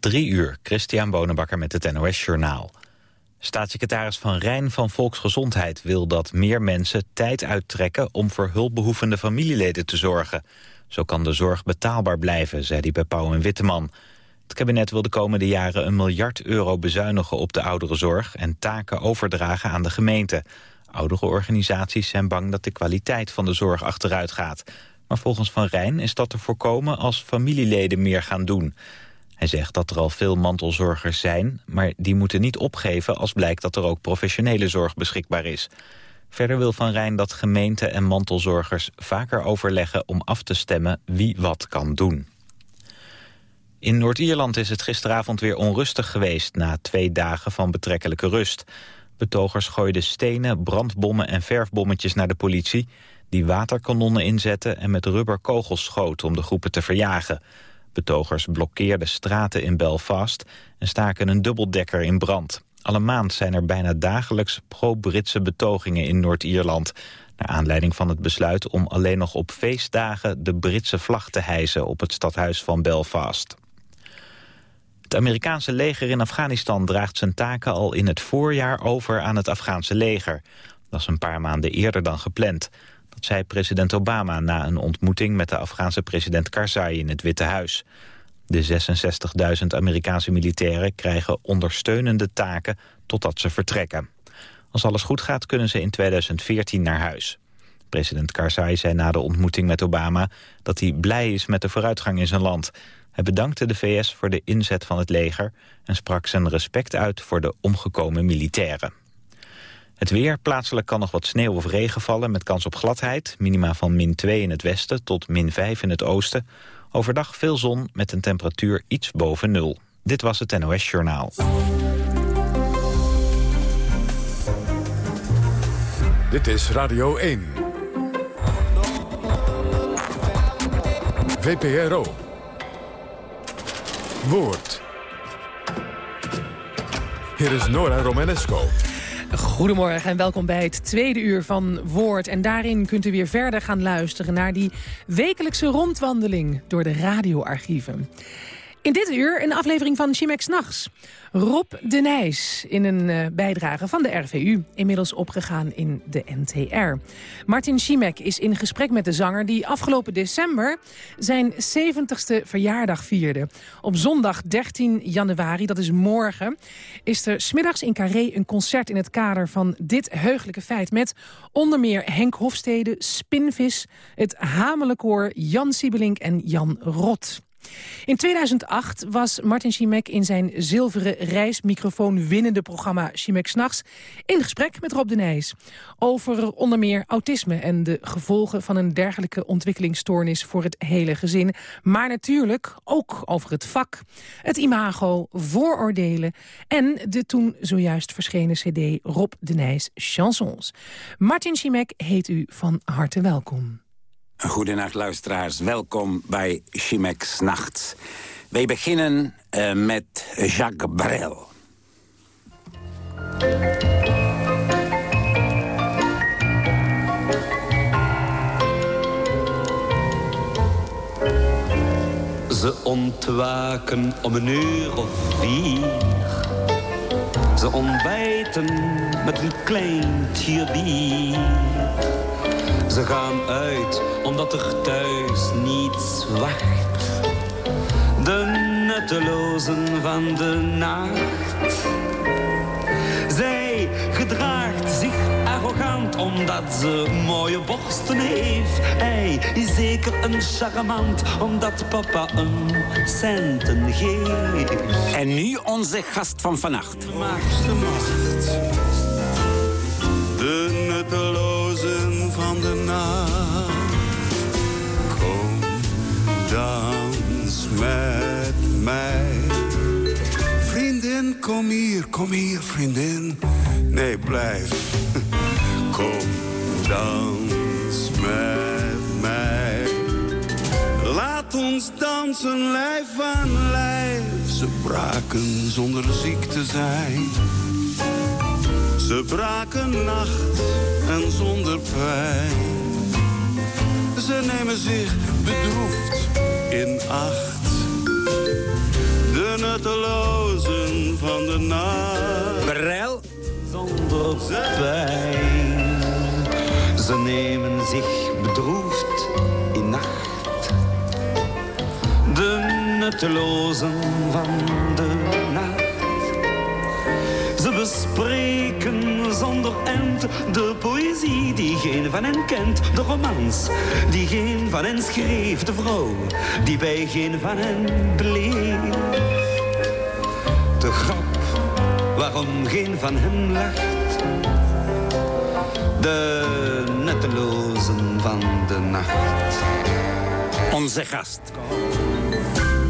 Drie uur, Christian Bonenbakker met het NOS Journaal. Staatssecretaris Van Rijn van Volksgezondheid wil dat meer mensen tijd uittrekken om voor hulpbehoevende familieleden te zorgen. Zo kan de zorg betaalbaar blijven, zei hij bij Pauw en Witteman. Het kabinet wil de komende jaren een miljard euro bezuinigen op de ouderenzorg en taken overdragen aan de gemeente. Oudere organisaties zijn bang dat de kwaliteit van de zorg achteruit gaat. Maar volgens Van Rijn is dat te voorkomen als familieleden meer gaan doen. Hij zegt dat er al veel mantelzorgers zijn... maar die moeten niet opgeven als blijkt dat er ook professionele zorg beschikbaar is. Verder wil Van Rijn dat gemeenten en mantelzorgers vaker overleggen... om af te stemmen wie wat kan doen. In Noord-Ierland is het gisteravond weer onrustig geweest... na twee dagen van betrekkelijke rust. Betogers gooiden stenen, brandbommen en verfbommetjes naar de politie... die waterkanonnen inzetten en met rubberkogels schoten om de groepen te verjagen... Betogers blokkeerden straten in Belfast en staken een dubbeldekker in brand. Alle maand zijn er bijna dagelijks pro-Britse betogingen in Noord-Ierland... naar aanleiding van het besluit om alleen nog op feestdagen... de Britse vlag te hijsen op het stadhuis van Belfast. Het Amerikaanse leger in Afghanistan draagt zijn taken al in het voorjaar over aan het Afghaanse leger. Dat is een paar maanden eerder dan gepland zei president Obama na een ontmoeting met de Afghaanse president Karzai in het Witte Huis. De 66.000 Amerikaanse militairen krijgen ondersteunende taken totdat ze vertrekken. Als alles goed gaat kunnen ze in 2014 naar huis. President Karzai zei na de ontmoeting met Obama dat hij blij is met de vooruitgang in zijn land. Hij bedankte de VS voor de inzet van het leger en sprak zijn respect uit voor de omgekomen militairen. Het weer, plaatselijk kan nog wat sneeuw of regen vallen met kans op gladheid. Minima van min 2 in het westen tot min 5 in het oosten. Overdag veel zon met een temperatuur iets boven nul. Dit was het NOS Journaal. Dit is Radio 1. VPRO. Woord. Hier is Nora Romanesco. Goedemorgen en welkom bij het tweede uur van Woord. En daarin kunt u weer verder gaan luisteren naar die wekelijkse rondwandeling door de radioarchieven. In dit uur een aflevering van Chimex Nachts. Rob de Nijs in een uh, bijdrage van de RVU, inmiddels opgegaan in de NTR. Martin Schimek is in gesprek met de zanger die afgelopen december zijn 70ste verjaardag vierde. Op zondag 13 januari, dat is morgen, is er smiddags in Carré een concert in het kader van dit heugelijke feit met onder meer Henk Hofstede, Spinvis, het Hamelenkoor, Jan Siebelink en Jan Rot. In 2008 was Martin Schimek in zijn zilveren reismicrofoon winnende programma Schimek S'nachts in gesprek met Rob de Nijs. Over onder meer autisme en de gevolgen van een dergelijke ontwikkelingsstoornis voor het hele gezin. Maar natuurlijk ook over het vak, het imago, vooroordelen en de toen zojuist verschenen cd Rob de Nijs Chansons. Martin Schimek heet u van harte welkom. Goedenacht luisteraars, welkom bij Chimex Nacht. Wij beginnen uh, met Jacques Brel. Ze ontwaken om een uur of vier. Ze ontbijten met een klein bier. Ze gaan uit omdat er thuis niets wacht. De nuttelozen van de nacht. Zij gedraagt zich arrogant omdat ze mooie borsten heeft. Hij is zeker een charmant omdat papa een centen geeft. En nu onze gast van vannacht. Macht, macht. De nuttelozen van de nacht. Kom, dans met mij. Vriendin, kom hier, kom hier, vriendin. Nee, blijf. Kom, dans met mij. Laat ons dansen, lijf aan lijf. Ze braken zonder ziek te zijn. Ze braken nacht en zonder pijn. Ze nemen zich bedroefd in acht. De nuttelozen van de nacht. Brel, zonder pijn. Ze nemen zich bedroefd in nacht. De nuttelozen van de nacht. Ze bespreken zonder end de poëzie die geen van hen kent. De romans die geen van hen schreef. De vrouw die bij geen van hen bleef. De grap waarom geen van hen lacht. De nuttelozen van de nacht. onze gast.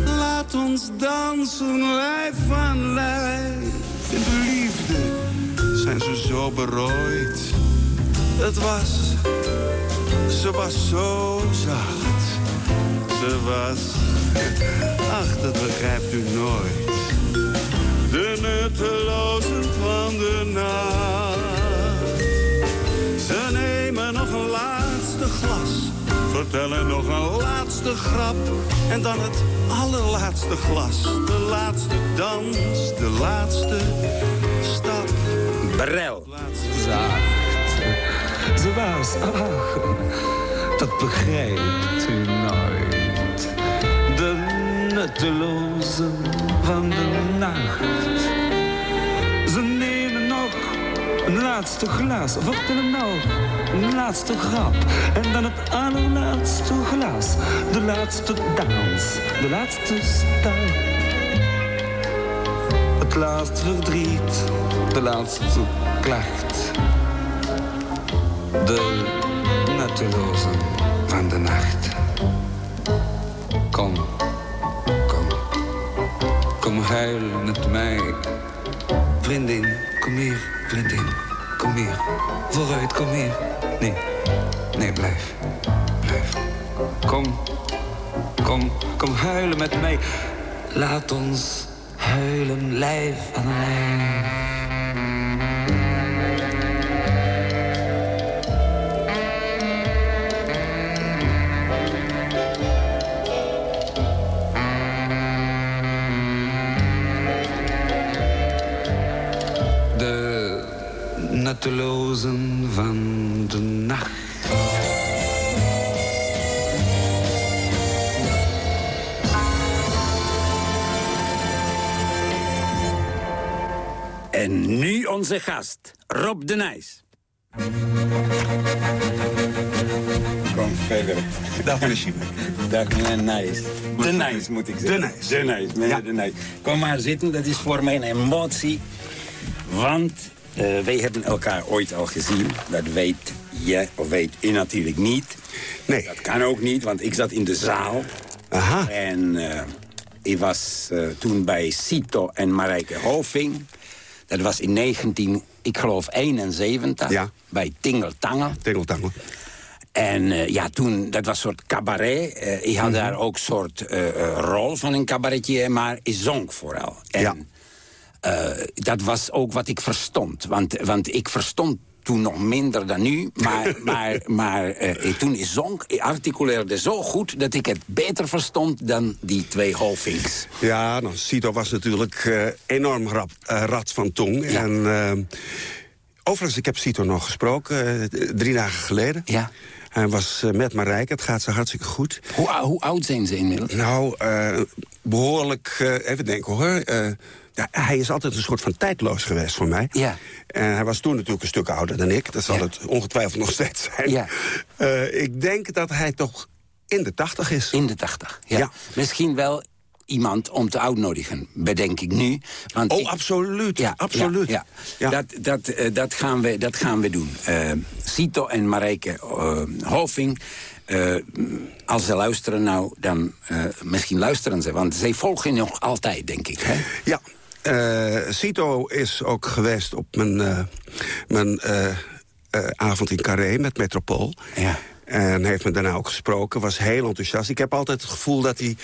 Laat ons dansen lijf aan lijf. Zijn ze zo berooid. Het was, ze was zo zacht. Ze was, ach dat begrijpt u nooit. De nuttelozen van de nacht. Ze nemen nog een laatste glas. Vertellen nog een laatste grap. En dan het allerlaatste glas. De laatste dans, de laatste. Brel. Ze was, ach, dat begrijpt u nooit. De nuttelozen van de nacht. Ze nemen nog een laatste glas. Vertellen nog een laatste grap. En dan het allerlaatste glas. De laatste dans, de laatste stap. Het laatste verdriet, de laatste klacht. De nuttelozen van de nacht. Kom, kom, kom huilen met mij. Vriendin, kom hier, vriendin, kom hier. Vooruit, kom hier. Nee, nee, blijf, blijf. Kom, kom, kom huilen met mij. Laat ons huilen lijf aan lijf. De nuttelozen van de nacht. En nu onze gast, Rob de Nijs. Kom verder. Dag meneer Schieber. Dag meneer Nijs. De Nijs moet ik zeggen. De Nijs. De Nijs, meneer Ja. de Nijs. Kom maar zitten, dat is voor mij een emotie. Want eh, wij hebben elkaar ooit al gezien. Dat weet je, of weet u natuurlijk niet. Nee. Dat kan ook niet, want ik zat in de zaal. Aha. En eh, ik was eh, toen bij Cito en Marijke Hoving. Dat was in 19, ik geloof 71. Ja. Bij Tingeltangel. Tingeltangel. En eh, ja, toen, dat was een soort cabaret. Eh, ik had daar ook een soort eh, rol van een cabaretier, maar ik zong vooral. En Ja. dat was ook wat ik verstond. Want, want ik verstond toen nog minder dan nu. Maar, maar, maar eh, ik- toen ik zong, ik articuleerde zo goed... dat ik het beter verstond dan die twee Hovings. Ja, nou, Cito was natuurlijk eh, enorm rap, eh, rad van tong. Ja. En, eh, overigens, ik heb Cito nog gesproken, eh, drie dagen geleden. Ja. Hij was eh, met Marijke, het gaat zo hartstikke goed. Hoe, hoe oud zijn ze inmiddels? Nou, eh, behoorlijk, eh, even denken hoor. Ja, hij is altijd een soort van tijdloos geweest voor mij. Ja. En hij was toen natuurlijk een stuk ouder dan ik. Dat zal Ja. het ongetwijfeld nog steeds zijn. Ja. Eh, ik denk dat hij toch in de tachtig is. In de tachtig, ja. Ja. Misschien wel iemand om te uitnodigen, bedenk ik nu. Want Oh, ik- absoluut. Ja, absoluut. Ja, Ja. Dat, dat, eh, dat, gaan we, dat gaan we doen. Eh Cito en Marijke eh, Hoving. als ze luisteren nou, dan misschien luisteren ze. Want zij volgen nog altijd, denk ik. Hè? Ja, Cito is ook geweest op mijn, eh, mijn eh, eh, avond in Carré met Metropool. Ja. En heeft me daarna ook gesproken, was heel enthousiast. Ik heb altijd het gevoel dat hij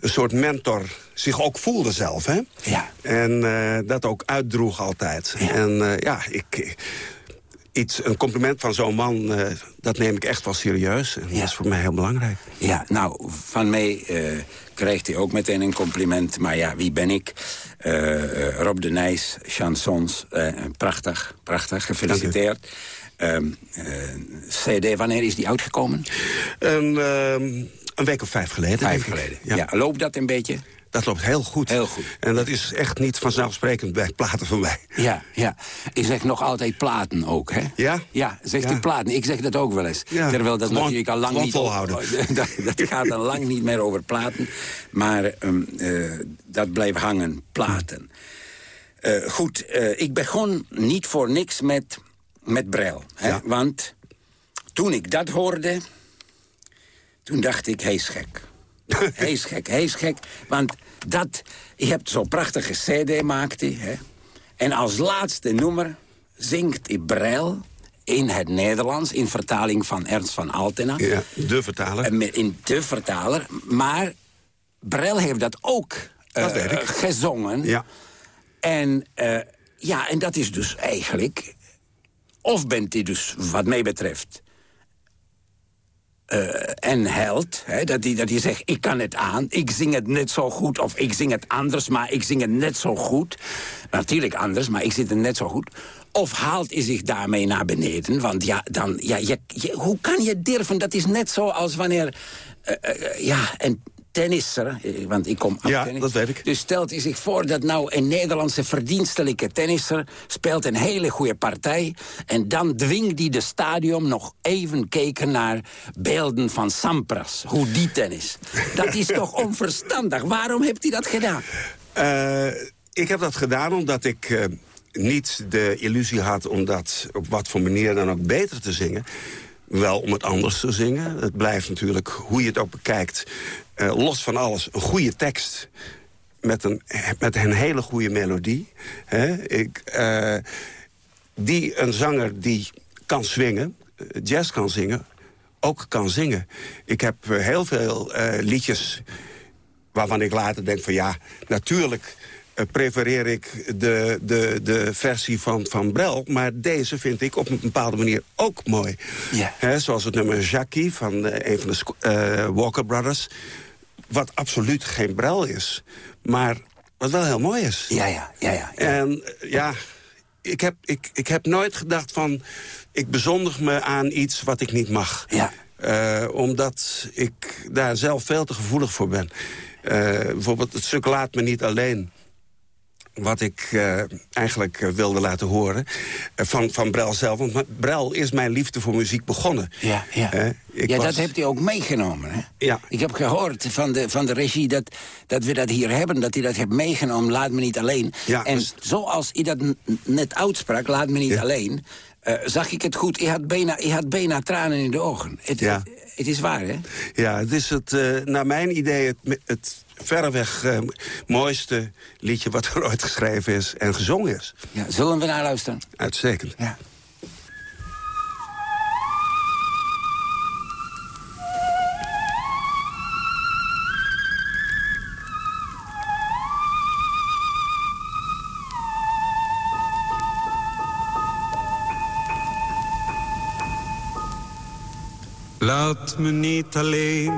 een soort mentor zich ook voelde zelf. Hè? Ja. En eh, dat ook uitdroeg altijd. Ja. En eh, ja, ik... iets, een compliment van zo'n man, eh, dat neem ik echt wel serieus. En dat is voor mij heel belangrijk. Ja, nou, van mij eh, krijgt hij ook meteen een compliment. Maar ja, wie ben ik? Eh, Rob de Nijs, chansons. prachtig, prachtig, gefeliciteerd. Ehm, eh, CD, wanneer is die uitgekomen? Een, ehm, een week of vijf geleden. Vijf geleden. Ja. loopt dat een beetje? Dat loopt heel goed. Heel goed. En dat is echt niet vanzelfsprekend bij platen van mij. Ja, ja. Ik zeg nog altijd platen ook, hè? Ja? Ja, zegt Ja. u platen. Ik zeg dat ook wel eens. Ja. Terwijl dat natuurlijk al lang niet... volhouden. dat, dat gaat dan lang niet meer over platen. Maar ehm, eh, dat blijft hangen, platen. Eh, goed, eh, ik begon niet voor niks met, met Brel. Hè? Ja. Want toen ik dat hoorde... toen dacht ik, hij is gek. hij is gek, hij is gek. Want dat, je hebt zo'n prachtige cd, maakt hij. Hè? En als laatste nummer zingt hij Brel in het Nederlands... in vertaling van Ernst van Altena. Ja, de vertaler. Eh, In de vertaler. Maar Brel heeft dat ook Dat ik. gezongen. Ja. En, eh, ja, en dat is dus eigenlijk... Of bent hij dus, wat mij betreft... eh, een held, hè, dat hij dat zegt, ik kan het aan, ik zing het net zo goed... of ik zing het anders, maar ik zing het net zo goed. Natuurlijk anders, maar ik zit het net zo goed. Of haalt hij zich daarmee naar beneden? Want ja, dan, ja je, hoe kan je durven? Dat is net zo als wanneer... eh, eh, ja, een tennisser, eh, want ik kom af Ja, tennis. dat weet ik. Dus stelt hij zich voor dat nou een Nederlandse verdienstelijke tennisser... speelt een hele goede partij... en dan dwingt hij de stadion nog even kijken naar beelden van Sampras. Hoe die tennis. Dat is toch onverstandig? Waarom heeft hij dat gedaan? Eh, ik heb dat gedaan omdat ik eh, niet de illusie had... om dat op wat voor manier dan ook beter te zingen. Wel om het anders te zingen. Het blijft natuurlijk, hoe je het ook bekijkt... eh, los van alles, een goede tekst... met een, met een hele goede melodie. Hè? Ik, eh, die een zanger die kan swingen, eh, jazz kan zingen... ook kan zingen. Ik heb heel veel liedjes waarvan ik later denk van ja, natuurlijk prefereer ik de, de, de versie van, van Brel. Maar deze vind ik op een bepaalde manier ook mooi. Ja. Hè, zoals het nummer Jackie van een van de Walker Brothers. Wat absoluut geen Brel is. Maar wat wel heel mooi is. Ja, ja, ja, ja. En eh, ja, ik heb, ik, ik heb nooit gedacht van... ik bezondig me aan iets wat ik niet mag. Ja. Eh, omdat ik daar zelf veel te gevoelig voor ben. Eh, bijvoorbeeld het stuk Laat me niet alleen... wat ik eh, eigenlijk eh, wilde laten horen eh, van, van Brel zelf. Want Brel is mijn liefde voor muziek begonnen. Ja, ja. Ik ja was- dat heeft hij ook meegenomen. Hè? Ja. Ik heb gehoord van de, van de regie dat, dat we dat hier hebben, dat hij dat heeft meegenomen. Laat me niet alleen. Ja, en dus- zoals hij dat net uitsprak, laat me niet Ja. alleen, zag ik het goed. Hij had, bijna, hij had bijna tranen in de ogen. Het, Ja. Het, is waar, hè? Ja, het is het, eh, naar mijn idee het, het verreweg eh, mooiste liedje... wat er ooit geschreven is en gezongen is. Ja, zullen we naar luisteren? Uitstekend. Ja. Laat me niet alleen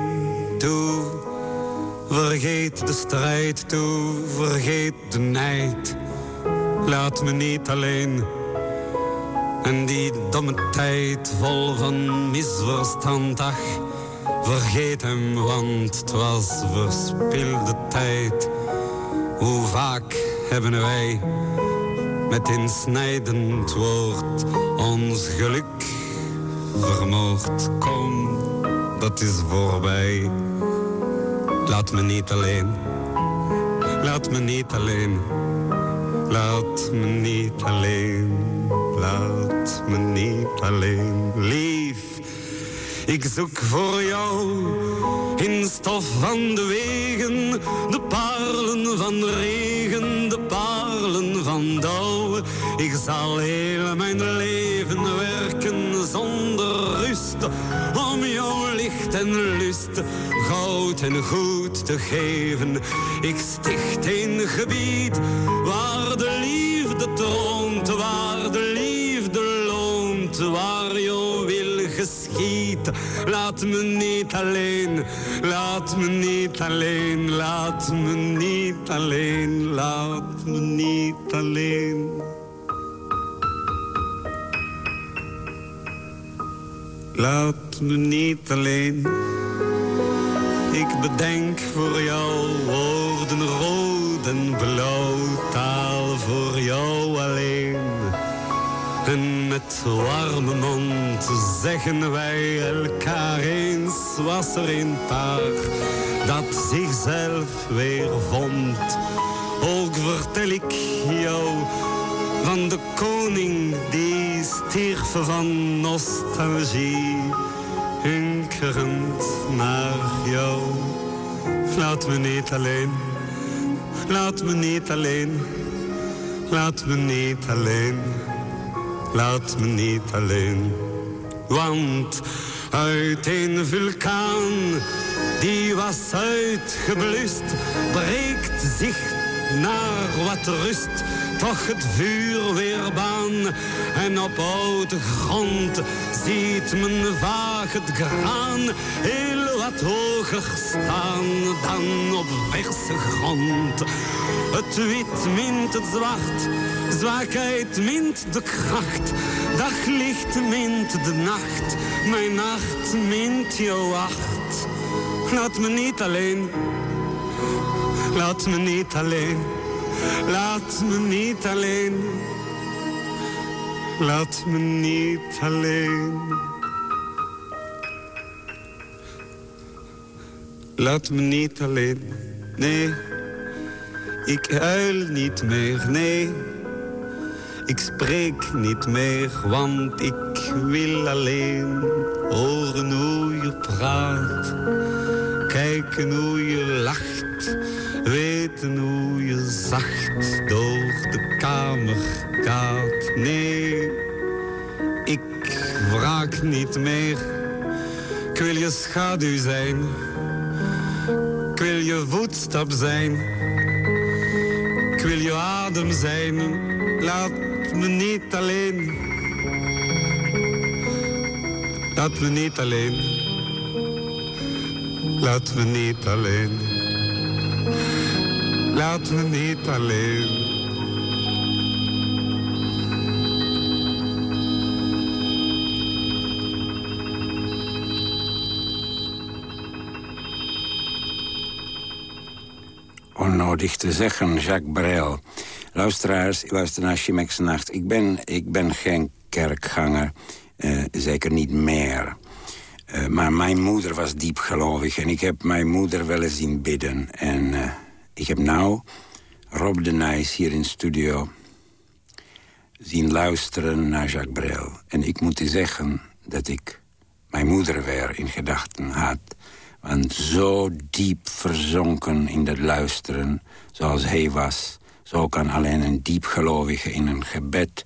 toe. Vergeet de strijd toe, vergeet de nijd. Laat me niet alleen. En die domme tijd vol van misverstand, ach, vergeet hem, want het was verspilde tijd. Hoe vaak hebben wij met insnijdend woord ons geluk vermoord. Kom, dat is voorbij. Laat me niet alleen. Laat me niet alleen. Laat me niet alleen. Laat me niet alleen. Lief, ik zoek voor jou in stof van de wegen, de parelen van regen, de parelen van dauw. Ik zal heel mijn leven en lust goud en goed te geven. Ik sticht een gebied waar de liefde troont, waar de liefde loont, waar jouw wil geschiet. Laat me niet alleen, laat me niet alleen, laat me niet alleen, laat me niet alleen. Laat me niet alleen. Ik bedenk voor jou woorden rood en blauw, taal voor jou alleen. En met warme mond zeggen wij elkaar eens was er een paar dat zichzelf weer vond. Ook vertel ik jou van de koning die stierf van nostalgie, hunkerend naar jou. Laat me niet alleen, laat me niet alleen, laat me niet alleen, laat me niet alleen. Want uit een vulkaan die was uitgeblust, breekt zich naar wat rust toch het vuur En op oude grond ziet men vaag het graan heel wat hoger staan dan op verse grond. Het wit mint het zwart, zwakheid mint de kracht. Daglicht mint de nacht, mijn nacht mint je wacht. Laat me niet alleen, laat me niet alleen. Laat me niet alleen. Laat me niet alleen. Laat me niet alleen. Nee, ik huil niet meer. Nee, ik spreek niet meer, want ik wil alleen horen hoe je praat. Kijken hoe je lacht weten hoe je zacht niet meer. Ik wil je schaduw zijn. Ik wil je voetstap zijn. Ik wil je adem zijn. Laat me niet alleen. Laat me niet alleen. Laat me niet alleen. Laat me niet alleen. Te zeggen, Jacques Brel. Luisteraars, luister naar Chimex Nacht. Ik ben, ik ben geen kerkganger, uh, zeker niet meer. Uh, maar mijn moeder was diepgelovig en ik heb mijn moeder wel eens zien bidden. En uh, ik heb nou Rob de Nijs hier in studio zien luisteren naar Jacques Brel. En ik moet u zeggen dat ik mijn moeder weer in gedachten had. Want zo diep verzonken in dat luisteren zoals hij was... zo kan alleen een diepgelovige in een gebed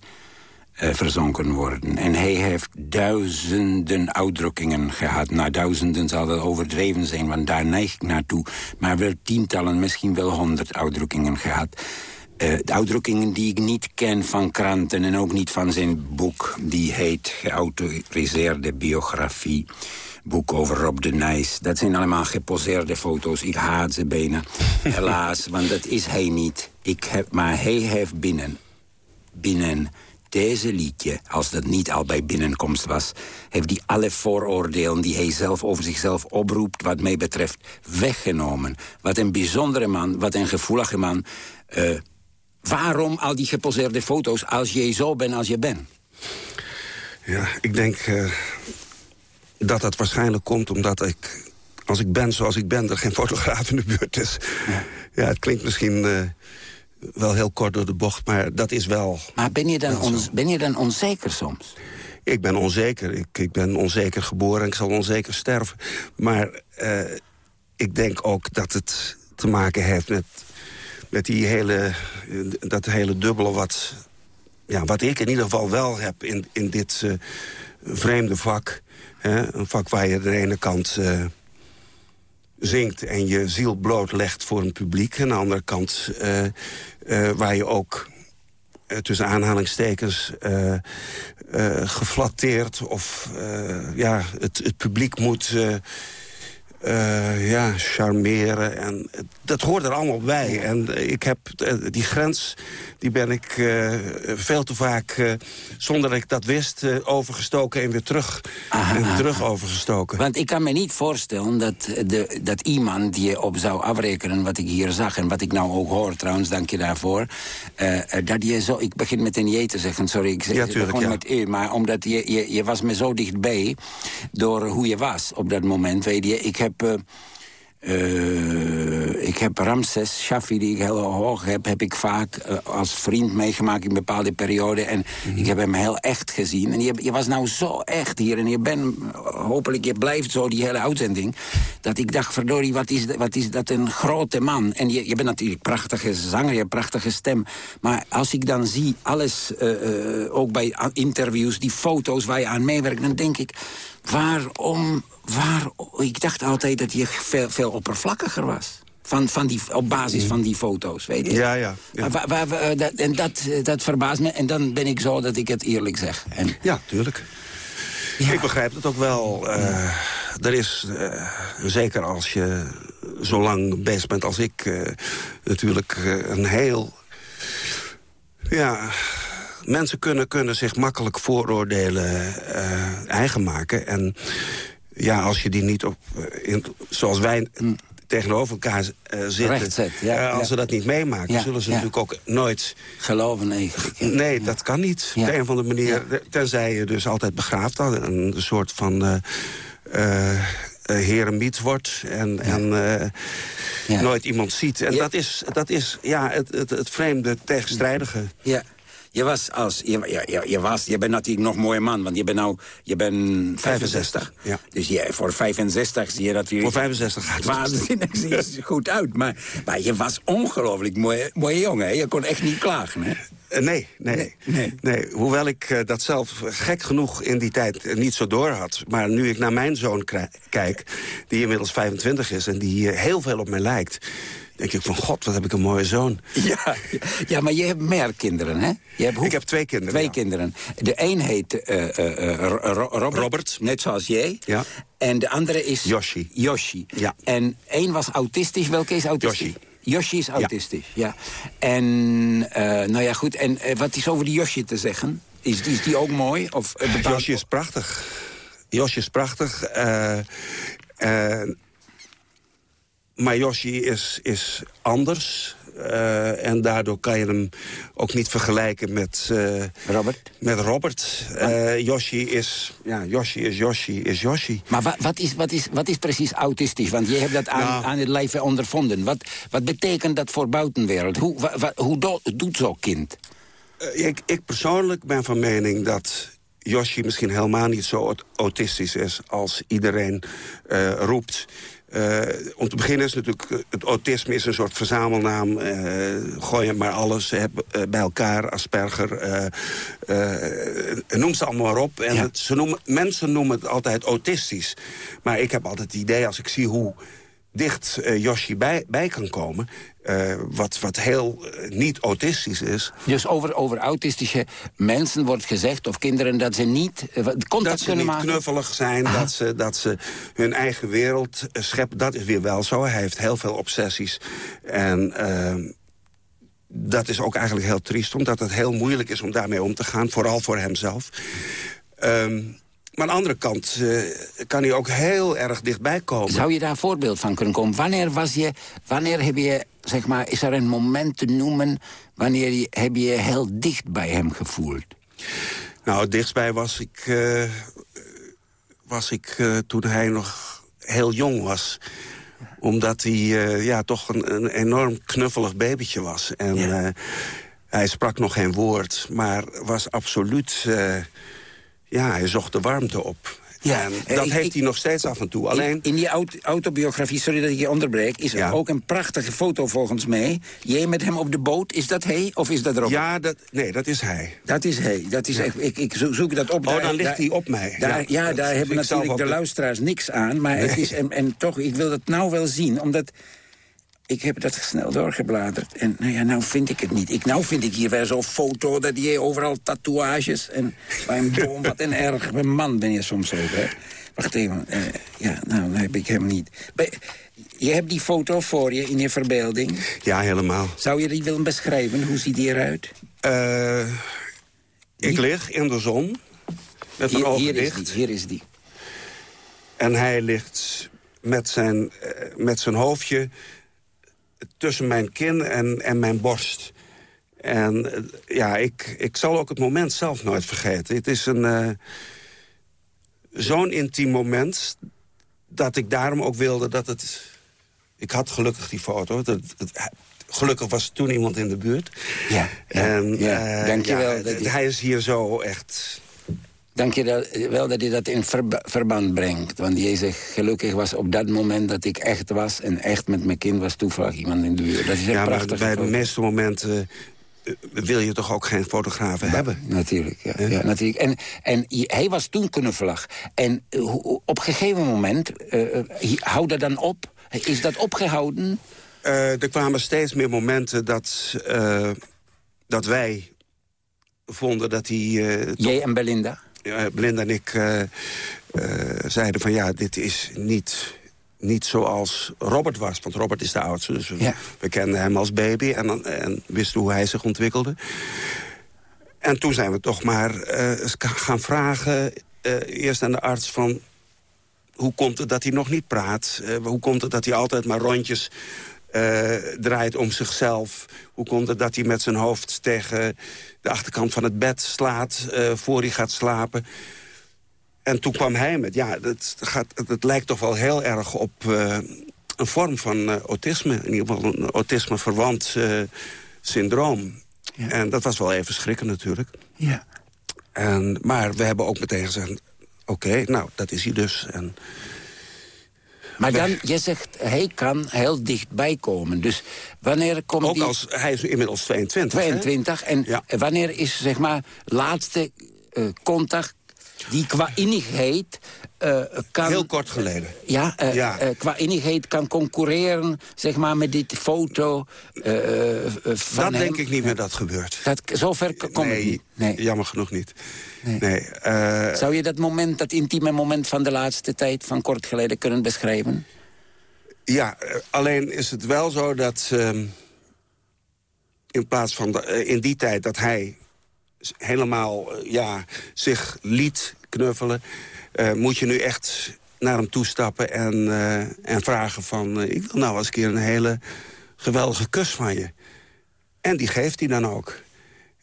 uh, verzonken worden. En hij heeft duizenden uitdrukkingen gehad. Nou, duizenden zal wel overdreven zijn, want daar neig ik naartoe. Maar wel tientallen, misschien wel honderd uitdrukkingen gehad. Uh, de uitdrukkingen die ik niet ken van kranten en ook niet van zijn boek... die heet Geautoriseerde Biografie boek over Rob de Nijs. Dat zijn allemaal geposeerde foto's. Ik haat ze bijna. Helaas, want dat is hij niet. Ik heb, maar hij heeft binnen, binnen deze liedje, als dat niet al bij binnenkomst was... heeft hij alle vooroordelen die hij zelf over zichzelf oproept... wat mij betreft, weggenomen. Wat een bijzondere man, wat een gevoelige man. Uh, waarom al die geposeerde foto's als je zo bent als je bent? Ja, ik denk uh, dat dat waarschijnlijk komt omdat ik... als ik ben zoals ik ben, er geen fotograaf in de buurt is. Ja, het klinkt misschien... Uh, wel heel kort door de bocht, maar dat is wel... Maar ben je dan, on, ben je dan onzeker soms? Ik ben onzeker. Ik, ik ben onzeker geboren en ik zal onzeker sterven. Maar uh, ik denk ook dat het te maken heeft met, met die hele, dat hele dubbele... Wat, ja, wat ik in ieder geval wel heb in, in dit uh, vreemde vak. Een vak waar je aan de ene kant... Uh, zingt en je ziel blootlegt voor een publiek. En aan de andere kant uh, uh, waar je ook eh, tussen aanhalingstekens eh, eh, geflatteerd. Of eh, ja, het, het publiek moet eh, ja, charmeren. En dat hoort er allemaal bij. En ik heb eh, die grens, die ben ik eh, veel te vaak, zonder dat ik dat wist, overgestoken en weer terug. Aha, en aha. terug overgestoken. Want ik kan me niet voorstellen dat, de, dat iemand die je op zou afrekenen... wat ik hier zag en wat ik nou ook hoor trouwens, dank je daarvoor... dat je zo... Ik begin met een je te zeggen, sorry, ik zeg ja. met u. Maar omdat je, je, je was me zo dichtbij door hoe je was op dat moment, weet je. Ik heb... eh, ik heb Ramses Shaffi, die ik heel hoog heb, heb ik vaak eh, als vriend meegemaakt in bepaalde perioden. En Mhm. ik heb hem heel echt gezien. En je, je was nou zo echt hier. En je bent, hopelijk, je blijft zo die hele uitzending. Dat ik dacht, verdorie, wat is, dat- wat is dat een grote man. En je, je bent natuurlijk een prachtige zanger, je hebt een prachtige stem. Maar als ik dan zie alles, eh, ook bij interviews, die foto's waar je aan meewerkt, dan denk ik, waarom, waar, ik dacht altijd dat je veel, veel oppervlakkiger was. Van, van die, op basis van die foto's, weet je? Ja, ja. waar- waar- waar- dat, en dat, eh, dat verbaast me. En dan ben ik zo dat ik het eerlijk zeg. En, Ja, tuurlijk. Ja. Ik begrijp het ook wel. Eh, er is, eh, zeker als je zo lang bezig bent als ik... eh, natuurlijk eh, een heel... Ja, mensen kunnen, kunnen zich makkelijk vooroordelen eh, eigen maken. En ja, als je die niet op... eh, in, zoals wij tegenover elkaar eh, zitten... Zet, ja, als ja. ze dat niet meemaken, Ja, zullen ze natuurlijk ook nooit... geloven eigenlijk. Nee, dat kan niet. Op een of andere manier. Tenzij je dus altijd begraafd had. Een soort van eh, heremiet wordt. En, en nooit iemand ziet. En dat is, dat is ja, het, het, het vreemde, tegenstrijdige. Ja. Je was als, je, je, je, je was, je bent natuurlijk nog een mooie man, want je bent nou, je bent 65. ja. Dus je, voor 65 zie je dat weer... Voor 65 gaat het. Waanzinnig, zie je er goed uit. Maar, maar je was ongelooflijk mooie, mooie jongen, hè? Je kon echt niet klagen, hè? Eh, nee, nee, Nee, nee, nee. Hoewel ik eh, dat zelf gek genoeg in die tijd eh, niet zo door had. Maar nu ik naar mijn zoon kijk, die inmiddels 25 is... en die heel veel op mij lijkt... denk ik van, god, wat heb ik een mooie zoon. Ja, ja. maar je hebt meer kinderen, hè? Je hebt Ik heb twee kinderen, Twee ja. kinderen. De een heet Ro- Robert, Robert. net zoals jij. Ja. En de andere is... Yoshi. Yoshi. Ja. En één was autistisch. Welke is autistisch? Yoshi. Yoshi is autistisch, ja. En, nou ja, goed. En wat is over die Yoshi te zeggen? Is, die- is die ook mooi? Of, Josje is prachtig. Josje is prachtig. eh, maar Josje is, is anders. eh, en daardoor kan je hem ook niet vergelijken met, eh, Robert? met Robert. Eh Josje is, ja, Josje is Josje is Josje. Maar wat, wat, is, wat, is, wat is precies autistisch? Want je hebt dat aan, Nou. aan het lijf ondervonden. Wat, wat betekent dat voor buitenwereld? Hoe, wa- wa- hoe do- doet zo'n kind? Ik, ik persoonlijk ben van mening dat Yoshi misschien helemaal niet zo aut- autistisch is als iedereen roept. Eh, om te beginnen is natuurlijk, eh, het autisme is een soort verzamelnaam. eh gooi je maar alles bij elkaar, Asperger, noem ze allemaal maar op. En Ja. het- ze noemen, mensen noemen het altijd autistisch. Maar ik heb altijd het idee, als ik zie hoe dicht Yoshi bij, bij kan komen... eh, wat, wat heel eh, niet autistisch is... Dus over, over autistische mensen wordt gezegd, of kinderen, dat ze niet eh, contact dat ze kunnen niet maken. knuffelig zijn, dat ze, dat ze hun eigen wereld scheppen. Dat is weer wel zo. Hij heeft heel veel obsessies. En ehm, dat is ook eigenlijk heel triest, omdat het heel moeilijk is om daarmee om te gaan. Vooral voor hemzelf. Ehm, maar aan de andere kant eh, kan hij ook heel erg dichtbij komen. Zou je daar een voorbeeld van kunnen komen? Wanneer was je, wanneer heb je, zeg maar, is er een moment te noemen wanneer je, heb je je heel dicht bij hem gevoeld? Nou, het dichtstbij was ik, eh, was ik eh, toen hij nog heel jong was. Omdat hij ja, toch een, een enorm knuffelig babytje was. En Ja. hij sprak nog geen woord, maar was absoluut... ja, hij zocht de warmte op. Ja, en eh, dat ik- heeft ik- hij nog steeds af en toe. Alleen, In, die aut- autobiografie, sorry dat ik je onderbreek... is er Ja. ook een prachtige foto volgens mij. Jij met hem op de boot, is dat hij of is dat Robert? ja, dat, nee, dat is hij. Dat is hij. Dat is echt, ik, ik zo- zoek dat op. Oh, dan ligt hij op mij. Daar, Ja, ja, daar hebben natuurlijk de- luisteraars niks aan. Maar het is, en, en toch, ik wil dat nou wel zien. Omdat ik heb dat snel doorgebladerd. En nou ja, nou vind ik het niet. Ik, nou vind ik hier weer zo'n foto dat je overal tatoeages... en bij een boom, wat een erg een man ben je soms ook, hè. Wacht even. eh, ja, nou, dat heb ik hem niet. Bij- je hebt die foto voor je in je verbeelding. Ja, helemaal. Zou je die willen beschrijven? Hoe ziet die eruit? Eh, ik lig in de zon, met mijn Hier, ogen hier is die, hier is die. En hij ligt met zijn, eh, met zijn hoofdje tussen mijn kin en, en mijn borst. En eh, ja, ik, ik zal ook het moment zelf nooit vergeten. Het is een eh, zo'n intiem moment... dat ik daarom ook wilde dat het... Ik had gelukkig die foto. Dat, het, gelukkig was toen iemand in de buurt. Ja, ja, en, ja. eh, ja, dat je- hij is hier zo echt... Dank je dat, wel dat je dat in verba- verband brengt. Want je zegt, gelukkig was op dat moment dat ik echt was... en echt met mijn kind was toevallig iemand in de buurt. Dat is Ja, maar prachtig bij de meeste momenten eh, wil je toch ook geen fotografen hebben. Natuurlijk, ja. ja natuurlijk. En, en hij was toen knuffelig. En eh, op een gegeven moment, houdt dat dan op? Is dat opgehouden? Eh, er kwamen steeds meer momenten dat, dat wij vonden dat hij... Jij en Belinda? Belinda en ik eh, eh, zeiden van ja, dit is niet, niet zoals Robert was. Want Robert is de oudste, dus we, Ja. we kenden hem als baby... En, en wisten hoe hij zich ontwikkelde. En toen zijn we toch maar eh, gaan vragen... eerst aan de arts van... hoe komt het dat hij nog niet praat? Hoe komt het dat hij altijd maar rondjes eh, draait om zichzelf? Hoe komt het dat hij met zijn hoofd tegen de achterkant van het bed slaat... eh, voor hij gaat slapen? En toen kwam hij met, ja, dat, gaat, het lijkt toch wel heel erg op eh, een vorm van autisme. In ieder geval een autisme-verwant syndroom. Ja. En dat was wel even schrikken natuurlijk. Ja. En, maar we hebben ook meteen gezegd, oké, nou, dat is hij dus. En, Maar dan, je zegt, hij kan heel dichtbij komen. Dus wanneer komt ook die... als, hij is inmiddels 22. hè? 22. En Ja. wanneer is, zeg maar, laatste eh, contact... die qua innigheid eh, kan... Heel kort geleden. Ja, eh, Ja. eh, qua innigheid kan concurreren, zeg maar, met dit foto van Dat hem. denk ik niet meer dat gebeurt. Dat, zover k- komt het nee, niet. Nee. jammer genoeg niet. Nee. Nee. Zou je dat moment, dat intieme moment van de laatste tijd... van kort geleden kunnen beschrijven? Ja, alleen is het wel zo dat ehm, in plaats van de- in die tijd dat hij helemaal eh, ja, zich liet knuffelen, eh, moet je nu echt naar hem toestappen en, eh, en vragen van ik wil nou eens een keer een hele geweldige kus van je. En die geeft hij dan ook.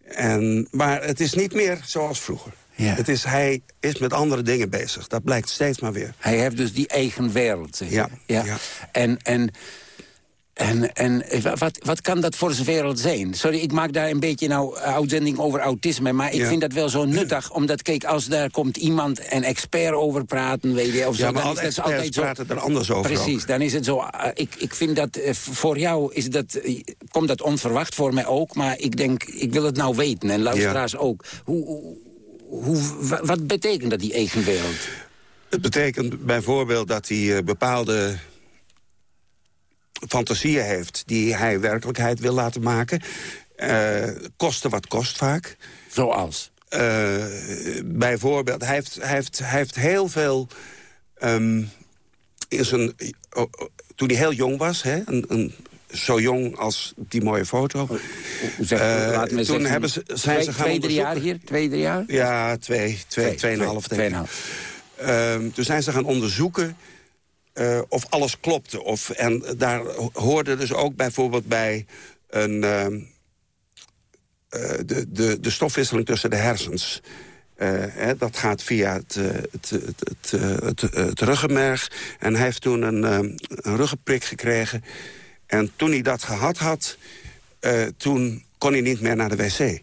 En, maar het is niet meer zoals vroeger. Ja. Het is, hij is met andere dingen bezig. Dat blijkt steeds maar weer. Hij heeft dus die eigen wereld, je. Ja, ja. En, en, en, en eh, wat, wat kan dat voor zijn wereld zijn? Sorry, ik maak daar een beetje nou uitzending over autisme... maar ik Ja. vind dat wel zo nuttig, omdat kijk, als daar komt iemand... een expert over praten, weet je, of zo... Ja, maar dan is dat altijd zo... praten er anders over Precies, ook. dan is het zo... eh, ik, ik vind dat eh, voor jou is dat, eh, komt dat onverwacht voor mij ook... maar ik denk, ik wil het nou weten, en luisteraars ook. Hoe, hoe, hoe, wa- wat betekent dat, die eigen wereld? Het betekent bijvoorbeeld dat eh, bepaalde fantasieën heeft... die hij werkelijkheid wil laten maken. Eh, kosten wat kost vaak. Zoals? Eh, bijvoorbeeld, hij heeft, hij, heeft, hij heeft heel veel... zijn, oh, oh, toen hij heel jong was, hè, een, een, zo jong als die mooie foto... Hoe zeg, Eh, toen zeggen, hebben ze- zijn twee, ze gaan twee, drie jaar hier? Twee, drie jaar? Ja, twee, twee, tweeënhalf, ik. tweeënhalf. Ehm, toen zijn ze gaan onderzoeken eh, of alles klopte. Of, en daar ho- hoorde dus ook bijvoorbeeld bij een, ehm, eh, de, de, de stofwisseling tussen de hersens. Eh, hè, dat gaat via het, het, het, het, het, ruggenmerg. En hij heeft toen een, ehm, een ruggenprik gekregen. En toen hij dat gehad had, toen kon hij niet meer naar de wc.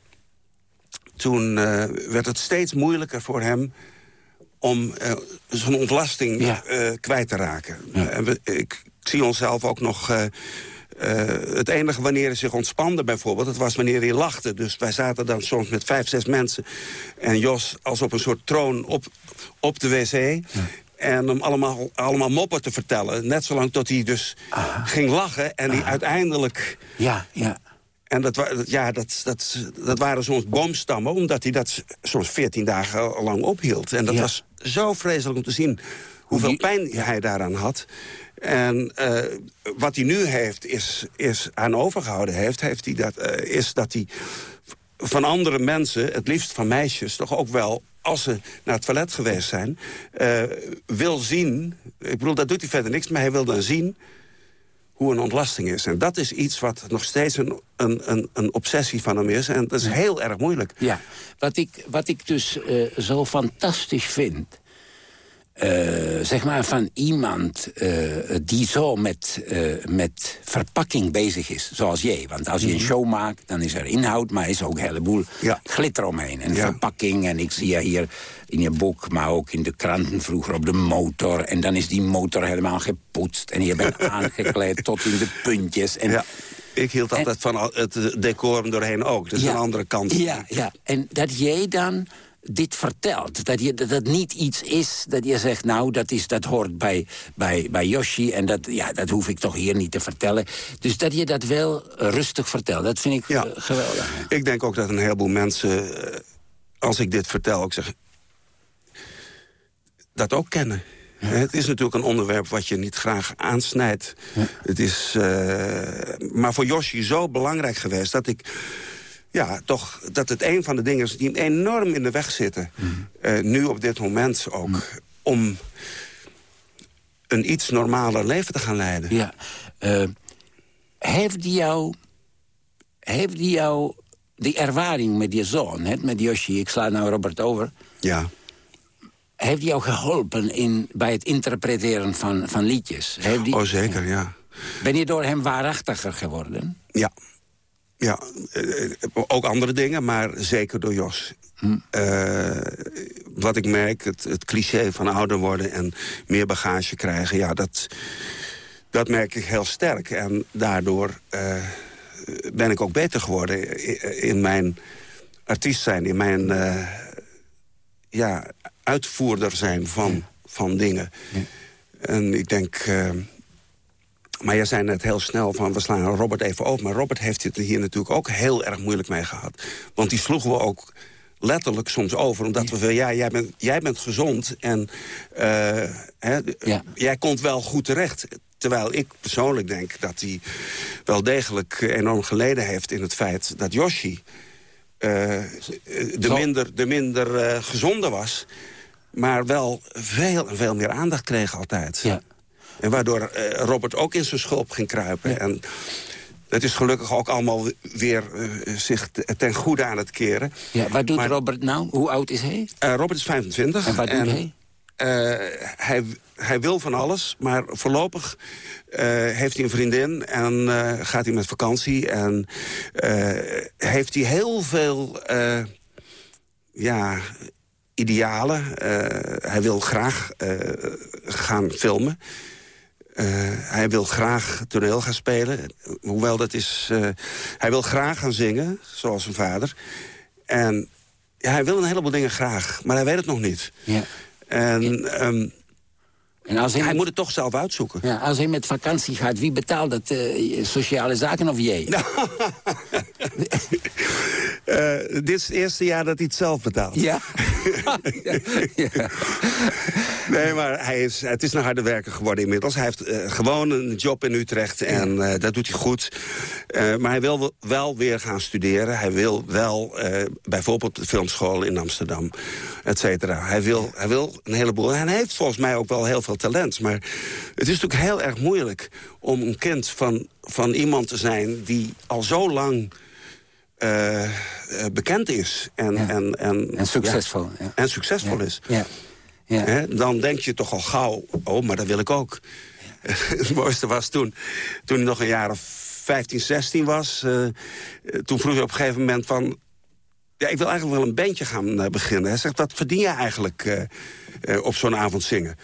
Toen werd het steeds moeilijker voor hem om eh, zijn ontlasting Ja. eh, kwijt te raken. En we, ik, ik zie onszelf ook nog... eh, het enige wanneer hij zich ontspande bijvoorbeeld... dat was wanneer hij lachte. Dus wij zaten dan soms met vijf, zes mensen... en Jos als op een soort troon op, op de wc. En hem allemaal, allemaal moppen te vertellen. Net zolang tot hij dus ging lachen en hij uiteindelijk... Ja, ja. En dat, ja, dat, dat, dat waren soms boomstammen, omdat hij dat soms 14 dagen lang ophield. En dat Ja. was zo vreselijk om te zien hoeveel pijn hij daaraan had. En eh, wat hij nu heeft, is, is aan overgehouden heeft, heeft hij dat, eh, is dat hij van andere mensen, het liefst van meisjes, toch ook wel als ze naar het toilet geweest zijn, eh, wil zien... Ik bedoel, dat doet hij verder niks, maar hij wil dan zien hoe een ontlasting is. En dat is iets wat nog steeds een, een, een, een obsessie van hem is. En dat is heel erg moeilijk. Ja, wat ik, wat ik dus eh, zo fantastisch vind... eh, zeg maar van iemand eh, die zo met, eh, met verpakking bezig is, zoals jij. Want als je een show maakt, dan is er inhoud... maar is ook een heleboel Ja. glitter omheen. En Ja. verpakking, en ik zie je hier in je boek... maar ook in de kranten vroeger op de motor. En dan is die motor helemaal gepoetst... en je bent aangekleed tot in de puntjes. En, Ja. Ik hield altijd van het decor doorheen ook. Ja. een andere kant. Ja, ja, en dat jij dan dit vertelt. Dat, je, dat het niet iets is dat je zegt... nou, dat, is, dat hoort bij, bij, bij Yoshi en dat, ja, dat hoef ik toch hier niet te vertellen. Dus dat je dat wel eh, rustig vertelt, dat vind ik Ja. eh, geweldig. Ik denk ook dat een heleboel mensen, eh, als ik dit vertel, ook zeggen... dat ook kennen. Het is natuurlijk een onderwerp wat je niet graag aansnijdt. Het is, maar voor Yoshi zo belangrijk geweest dat ik... Ja, toch, dat het een van de dingen is die hem enorm in de weg zitten. eh, nu op dit moment ook. Om een iets normaler leven te gaan leiden. Ja. Eh, heeft die jou... Heeft die jou die ervaring met je zoon, hè, met Yoshi... ik sla nou Robert over... Ja. heeft die jou geholpen in, bij het interpreteren van, van liedjes? Heeft die, Oh, zeker, ja. Ben je door hem waarachtiger geworden? Ja. Ja, eh, ook andere dingen, maar zeker door Jos. Eh, wat ik merk, het, het cliché van ouder worden en meer bagage krijgen... ja, dat, dat merk ik heel sterk. En daardoor eh, ben ik ook beter geworden in mijn artiest zijn... in mijn ja, uitvoerder zijn van, van dingen. En ik denk... maar jij zei net heel snel van, we slaan Robert even over. Maar Robert heeft het hier natuurlijk ook heel erg moeilijk mee gehad. Want die sloegen we ook letterlijk soms over. Omdat we van, ja, jij bent, jij bent gezond en eh, hè, Ja. jij komt wel goed terecht. Terwijl ik persoonlijk denk dat hij wel degelijk enorm geleden heeft... in het feit dat Yoshi eh, de, minder, de minder eh, gezonde was... maar wel veel en veel meer aandacht kreeg altijd. Ja. En waardoor eh, Robert ook in zijn schulp ging kruipen. En dat is gelukkig ook allemaal weer eh, zich te- ten goede aan het keren. ja wat doet Maar- Robert nou? Hoe oud is hij? Eh, Robert is 25. En wat doet hij? hij? Hij wil van alles, maar voorlopig heeft hij een vriendin... en gaat hij met vakantie en heeft hij heel veel... ja, idealen. Hij wil graag gaan filmen. Eh, hij wil graag toneel gaan spelen. Hoewel dat is... eh, hij wil graag gaan zingen, zoals zijn vader. En ja, hij wil een heleboel dingen graag, maar hij weet het nog niet. Ja. En ehm, En als hij, hij met, moet het toch zelf uitzoeken. ja, als hij met vakantie gaat, wie betaalt dat? eh, sociale zaken of jij? Eh, dit is het eerste jaar dat hij het zelf betaalt. Ja. ja. Nee, maar hij is, het is een harde werker geworden inmiddels. Hij heeft eh, gewoon een job in Utrecht en eh, dat doet hij goed. Maar hij wil wel- weer gaan studeren. Hij wil wel bijvoorbeeld de filmschool in Amsterdam, et cetera. Hij wil, hij wil een heleboel. En hij heeft volgens mij ook wel heel veel talent. Maar het is natuurlijk heel erg moeilijk om een kind van, van iemand te zijn... die al zo lang eh, eh, bekend is. En, Ja. en, en, En succesvol. ja, en succesvol Ja. is. Ja. Ja. Hè, dan denk je toch al gauw, oh, maar dat wil ik ook. het mooiste was toen, toen hij nog een jaar of 15, 16 was... eh, toen vroeg hij op een gegeven moment van... Ja, ik wil eigenlijk wel een bandje gaan beginnen. Hij zegt, wat verdien je eigenlijk op zo'n avond zingen?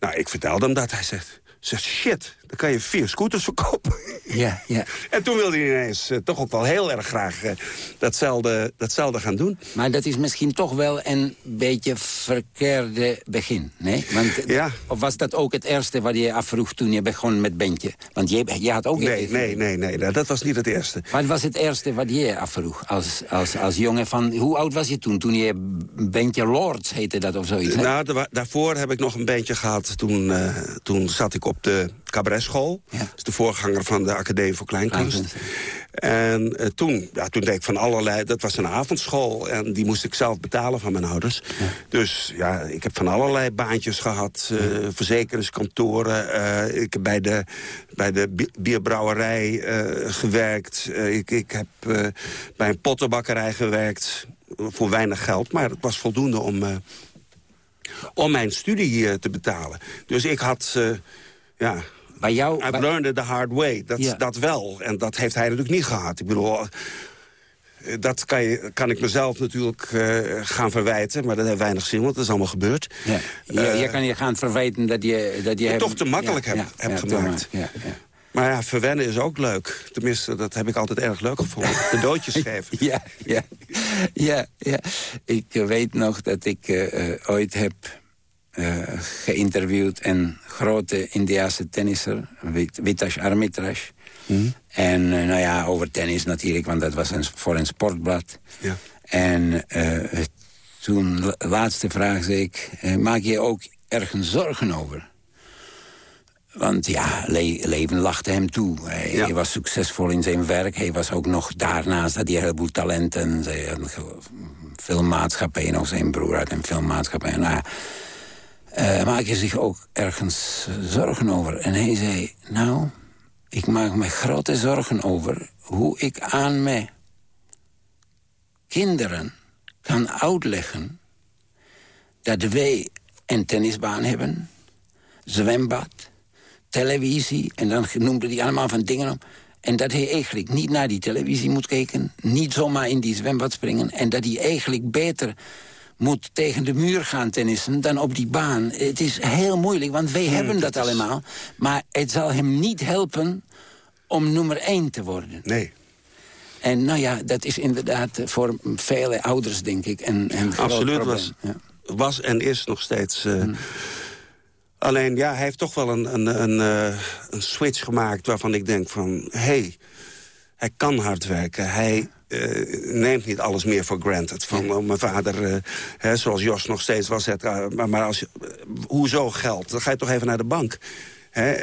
Nou, ik vertelde hem dat. Hij zegt, zegt shit, dan kan je vier scooters verkopen. Ja, ja. En toen wilde hij ineens eh, toch ook wel heel erg graag eh, datzelfde, datzelfde gaan doen. Maar dat is misschien toch wel een beetje verkeerde begin, nee? Want, Ja. Of was dat ook het eerste wat je afvroeg toen je begon met bandje? Want je, je had ook... Nee, nee, nee, nee, nou, dat was niet het eerste. Wat was het eerste wat je afvroeg als, als, als jongen van... Hoe oud was je toen? Toen je bandje Lords heette dat of zoiets? hè? Nou, da- daarvoor heb ik nog een bandje gehad. Toen, eh, toen zat ik op de cabaretschool. Ja. Dat is de voorganger van de Academie voor Kleinkunst. Kleinkunst. En eh, toen, ja, toen deed ik van allerlei... Dat was een avondschool en die moest ik zelf betalen van mijn ouders. Dus ja, ik heb van allerlei baantjes gehad. eh, verzekeringskantoren. eh, ik heb bij de, bij de bi- bierbrouwerij gewerkt. Ik, ik heb bij een pottenbakkerij gewerkt. Voor weinig geld, maar het was voldoende om... om mijn studie eh, te betalen. Dus ik had, ja, Bij jou... I've bij- learned it the hard way. Dat, Ja. dat wel. En dat heeft hij natuurlijk niet gehad. Ik bedoel, eh, dat kan, je, kan ik mezelf natuurlijk eh, gaan verwijten. Maar dat heeft weinig zin, want dat is allemaal gebeurd. ja. Je, Eh, je kan je gaan verwijten dat je... Dat je het hebt- toch te makkelijk heb- heb te gemaakt. ma- Ja, ja. Maar ja, verwennen is ook leuk. Tenminste, dat heb ik altijd erg leuk gevonden. Cadeautjes geven. Ja, ja, ja, ja. Ik weet nog dat ik ooit heb eh, geïnterviewd... een grote Indiase tennisser, Vit- Vitas Armitraj. En eh, nou ja, over tennis natuurlijk, want dat was een, voor een sportblad. Ja. En eh, toen, la- laatste vraag, zei ik... maak je ook ergens zorgen over? Want ja, le leven lachte hem toe. Hij, Ja. hij was succesvol in zijn werk. Hij was ook nog daarnaast, had hij een heleboel talenten. Had ge- filmmaatschappij, nog zijn broer had een filmmaatschappij. Nou, ja, eh, maak je zich ook ergens eh, zorgen over? En hij zei, nou, ik maak me grote zorgen over... hoe ik aan mijn kinderen kan uitleggen... dat wij een tennisbaan hebben, zwembad, televisie... en dan noemde hij allemaal van dingen op... en dat hij eigenlijk niet naar die televisie moet kijken... niet zomaar in die zwembad springen... en dat hij eigenlijk beter moet tegen de muur gaan tennissen dan op die baan. Het is heel moeilijk, want wij hebben dat, dat is- allemaal. Maar het zal hem niet helpen om nummer één te worden. Nee, En nou ja, dat is inderdaad voor vele ouders, denk ik, een, een groot absoluut. probleem. Was, Ja. was en is nog steeds... eh, Alleen, ja, hij heeft toch wel een, een, een, eh, een switch gemaakt waarvan ik denk van... hé, hey, hij kan hard werken. Hij eh, neemt niet alles meer voor granted. Van oh, mijn vader, eh, hè, zoals Jos nog steeds was... Het, maar, maar als eh, hoezo geld? Dan ga je toch even naar de bank. Hè?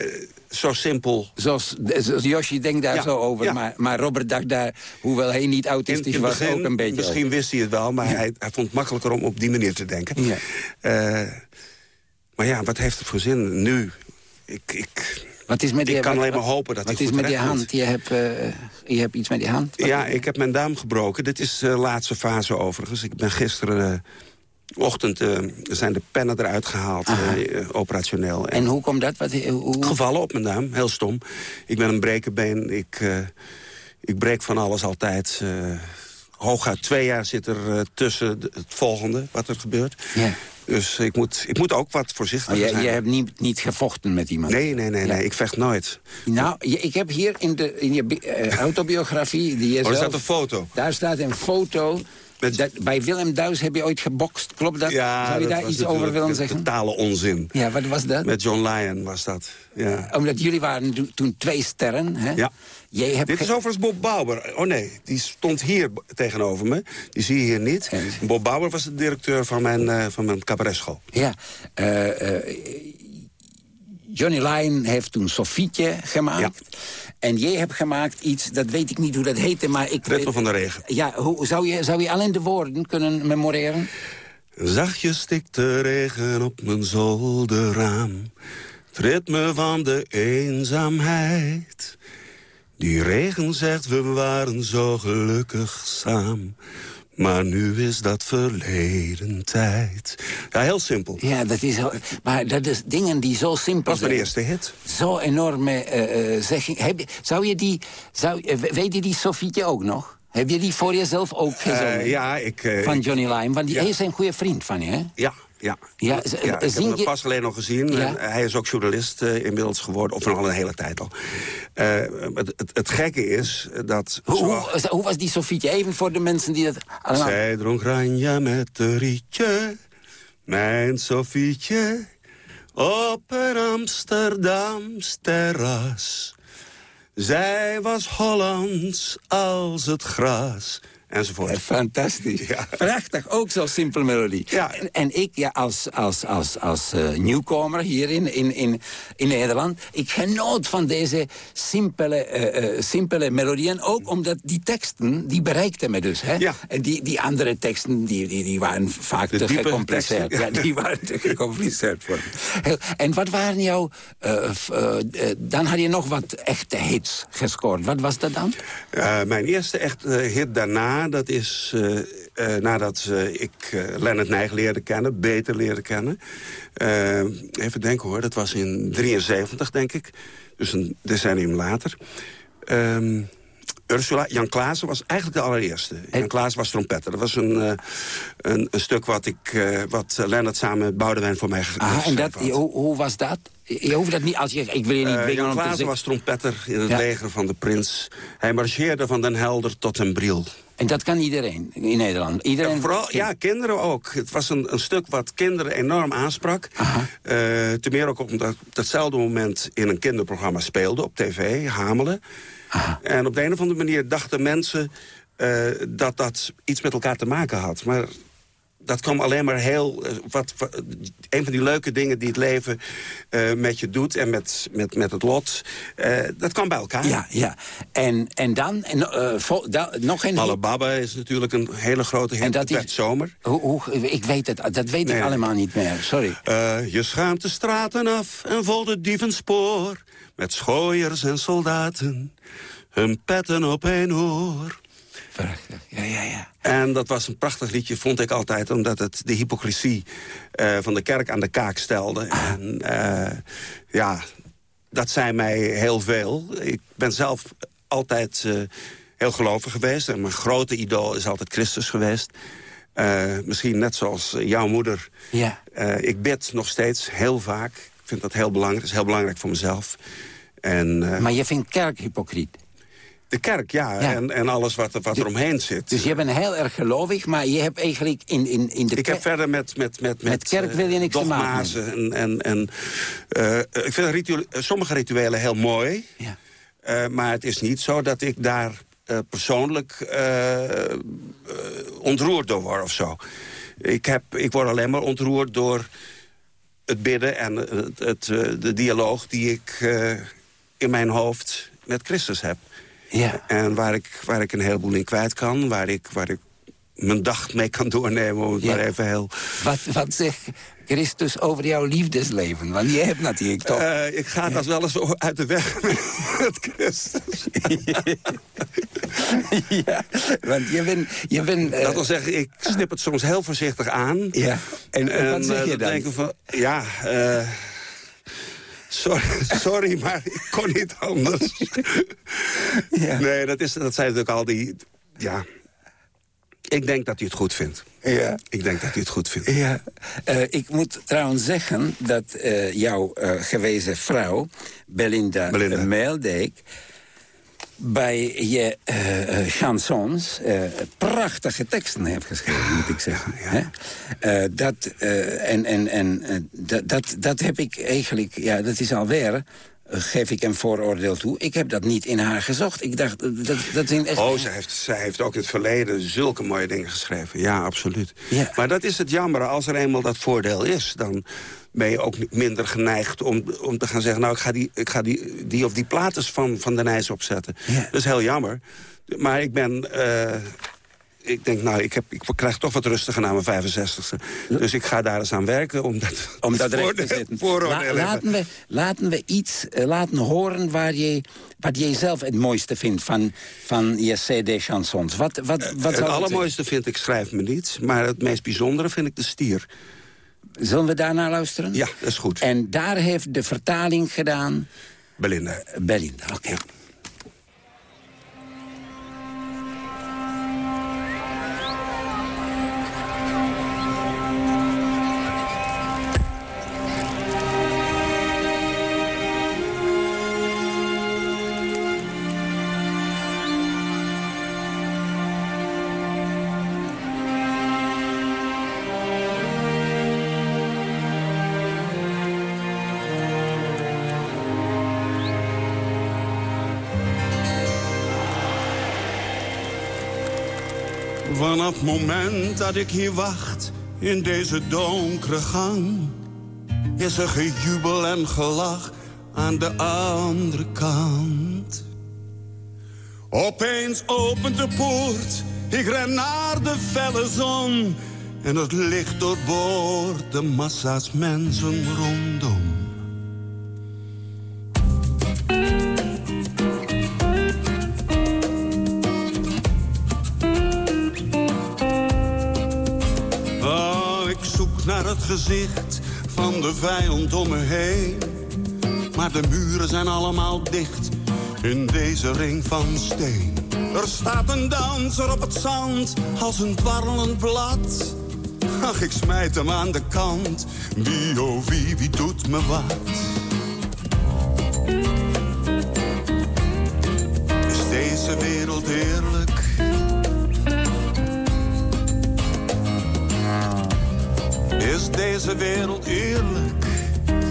Zo simpel. Zoals, zoals Yoshi denkt daar Ja, zo over, ja. maar, maar Robert dacht daar, hoewel hij niet autistisch in was, ook een beetje Misschien wist hij het wel, maar hij, hij vond het makkelijker om op die manier te denken. Maar ja, wat heeft het voor zin nu? Ik, ik, Wat is met Ik kan alleen maar hopen dat hij is goed met die hand? Je hebt, eh, je hebt iets met die hand? Wat- ja, ik heb mijn duim gebroken. Dit is de laatste fase overigens. Ik ben gisteren... eh, ochtend eh, zijn de pennen eruit gehaald, eh, eh, operationeel. En hoe komt dat? Wat, hoe, Gevallen op mijn duim, heel stom. Ik ben een brekenbeen. Ik, eh, ik breek van alles altijd. eh hooguit twee jaar zit er eh, tussen het volgende, wat er gebeurt. Dus ik moet, ik moet ook wat voorzichtiger Oh, je, zijn. je hebt niet, niet gevochten met iemand? Nee, nee, nee, Ja. nee, ik vecht nooit. Nou, ik heb hier in, de, in je eh, autobiografie... Die je Oh, er zelf- staat een foto. Daar staat een foto. Met- Dat, bij Willem Duis heb je ooit gebokst. Klopt dat? Ja, Zou je dat daar iets over willen zeggen? Totale onzin. Ja, wat was dat? Met John Lyon was dat. Ja. Omdat jullie waren to- toen twee sterren, hè? Ja. Jij hebt Dit is ge- overigens Bob Bauer. Oh nee, die stond hier tegenover me. Die zie je hier niet. En- Bob Bauer was de directeur van mijn, eh van mijn cabaretschool. Ja. eh, eh, Johnny Lyon heeft toen Sofietje gemaakt. En jij hebt gemaakt iets, dat weet ik niet hoe dat heette, maar ik... Ritme van de regen. Ja, hoe, zou, je, zou je alleen de woorden kunnen memoreren? Zachtjes stikt de regen op mijn zolderraam. Het ritme van de eenzaamheid. Die regen zegt we waren zo gelukkig samen. Maar nu is dat verleden tijd. Ja, heel simpel. Ja, dat is... Maar dat is dingen die zo simpel Dat was mijn zijn. eerste hit. Zo enorme zegging. Heb je, zou je die... Zou, eh, weet je die Sofietje ook nog? Heb je die voor jezelf ook gezongen? Ja, ik... Van Johnny Lyon, want die Ja. is een goede vriend van je, hè? Ja, Ja, Ja, ja ik heb hem pas alleen nog gezien. Ja? En hij is ook journalist eh, inmiddels geworden, of al een hele tijd al. Eh, het, het, het gekke is dat... Hoe, zo- hoe, hoe was die Sofietje? Even voor de mensen die dat allemaal... Zij dronk ranja met een rietje, mijn Sofietje, op een Amsterdams terras. Zij was Hollands als het gras, enzovoort. Fantastisch. Ja. Prachtig, ook zo'n simpele melodie. Ja. En, en ik ja, als, als, als, als eh, nieuwkomer hier in, in, in, in Nederland... ik genoot van deze simpele, eh, eh, simpele melodieën. Ook omdat die teksten, die bereikten me dus. Hè? Ja. En die, die andere teksten, die, die, die waren vaak De te gecompliceerd. Ja, die waren te gecompliceerd voor me. En wat waren jouw... eh, eh, eh, dan had je nog wat echte hits gescoord. Wat was dat dan? Eh, mijn eerste echt eh, hit daarna, dat is eh, eh, nadat eh, ik Leonard Nijg leerde kennen, beter leerde kennen. Even denken hoor, dat was in 73 denk ik, dus een decennium later. Ehm, Ursula, Jan Klaassen was eigenlijk de allereerste. Jan Klaassen was trompetter. Dat was een, een, een stuk wat, ik, wat Leonard samen met Boudewijn voor mij Ah, en dat, hoe, hoe was dat? Je hoeft dat niet als je... Ik wil je niet dwingen Jan Klaassen was trompetter in het Ja. leger van de prins. Hij marcheerde van Den Helder tot Den Briel. En dat kan iedereen in Nederland. Iedereen... En vooral, ja, kinderen ook. Het was een, een stuk wat kinderen enorm aansprak. Eh ten meer ook omdat ik op datzelfde moment in een kinderprogramma speelde op tv, Hamelen. En op de een of andere manier dachten mensen eh, dat dat iets met elkaar te maken had. Maar dat kwam alleen maar heel... eh, Wat, wat- een van die leuke dingen die het leven eh, met je doet en met, met, met het lot... eh, dat kwam bij elkaar. Ja, ja. En, en dan... En, eh, vol- da- nog een... Malle Baba is natuurlijk een hele grote hit. En dat is- zomer. Hoe, hoe, ik weet het, dat weet ik allemaal niet meer. Sorry. Je schaamt de straten af en vol de dievenspoor. Met schooiers en soldaten, hun petten op één oor. Prachtig. Ja, ja, ja. En dat was een prachtig liedje, vond ik altijd... omdat het de hypocrisie eh, van de kerk aan de kaak stelde. En eh, ja, dat zei mij heel veel. Ik ben zelf altijd eh, heel gelovig geweest. En mijn grote idool is altijd Christus geweest. Misschien net zoals jouw moeder. Ja. Ik bid nog steeds heel vaak. Ik vind dat heel belangrijk. Dat is heel belangrijk voor mezelf. En Maar je vindt kerk hypocriet. De kerk, ja. Ja. En, en alles wat, er- wat er omheen zit. Dus je bent heel erg gelovig, maar je hebt eigenlijk in, in, in de Ik heb verder met, met, met, Met kerk wil je niks te maken en, en, en eh, Ik vind sommige rituelen heel mooi. Ja. eh, maar het is niet zo dat ik daar eh, persoonlijk eh, eh, ontroerd door word of zo. Ik, heb, ik word alleen maar ontroerd door het bidden en het, het, eh, de dialoog die ik eh, in mijn hoofd met Christus heb. Ja. En waar ik, waar ik een heleboel in kwijt kan. Waar ik, waar ik mijn dag mee kan doornemen. Om het Ja. maar even heel... Wat, wat zegt Christus over jouw liefdesleven? Want je hebt natuurlijk toch... Eh, ik ga dat wel eens uit de weg met Christus. ja, want je bent... Je bent eh, Dat wil zeggen, ik snip het soms heel voorzichtig aan. ja. En, en wat zeg eh, je dan? van, ja... eh, Sorry, sorry, maar ik kon niet anders. Ja. Nee, dat, is, dat zijn natuurlijk al die... Ja, ik denk dat hij het goed vindt. Ja. Ik denk dat hij het goed vindt. Ja, eh, ik moet trouwens zeggen dat eh, jouw eh, gewezen vrouw, Belinda, Belinda. Meeldijk... bij je eh, eh, chansons eh, prachtige teksten heeft geschreven, moet ik zeggen. Dat, en en, en dat, dat, dat heb ik eigenlijk, ja, dat is alweer... geef ik een vooroordeel toe. Ik heb dat niet in haar gezocht. Ik dacht, dat, dat zijn echt... Oh, zij heeft, zij heeft ook in het verleden zulke mooie dingen geschreven. Ja, absoluut. Ja. Maar dat is het jammer. Als er eenmaal dat voordeel is... dan ben je ook minder geneigd om, om te gaan zeggen... nou, ik ga die, ik ga die, die of die platen van, van de Nijs opzetten. Ja. Dat is heel jammer. Maar ik ben... eh, ik denk, nou, ik, heb, ik krijg toch wat rustiger na mijn 65ste. Dus ik ga daar eens aan werken om dat, om dat recht te zetten. La- laten, we, laten we iets eh, laten horen waar je, wat jij zelf het mooiste vindt van, van je CD-chansons. Wat, wat, wat het allermooiste vind ik Schrijf me niet. Maar het meest bijzondere vind ik de stier. Zullen we daarnaar luisteren? Ja, dat is goed. En daar heeft de vertaling gedaan Belinda. Belinda. Oké. Het moment dat ik hier wacht in deze donkere gang, is er gejubel en gelach aan de andere kant. Opeens opent de poort, ik ren naar de felle zon. En het licht doorboort de massa's mensen rondom. Gezicht van de vijand om me heen. Maar de muren zijn allemaal dicht in deze ring van steen. Er staat een danser op het zand als een dwarrelend blad. Ach, ik smijt hem aan de kant. Wie, oh wie, wie doet me wat? Is deze wereld eerlijk? Deze wereld eerlijk?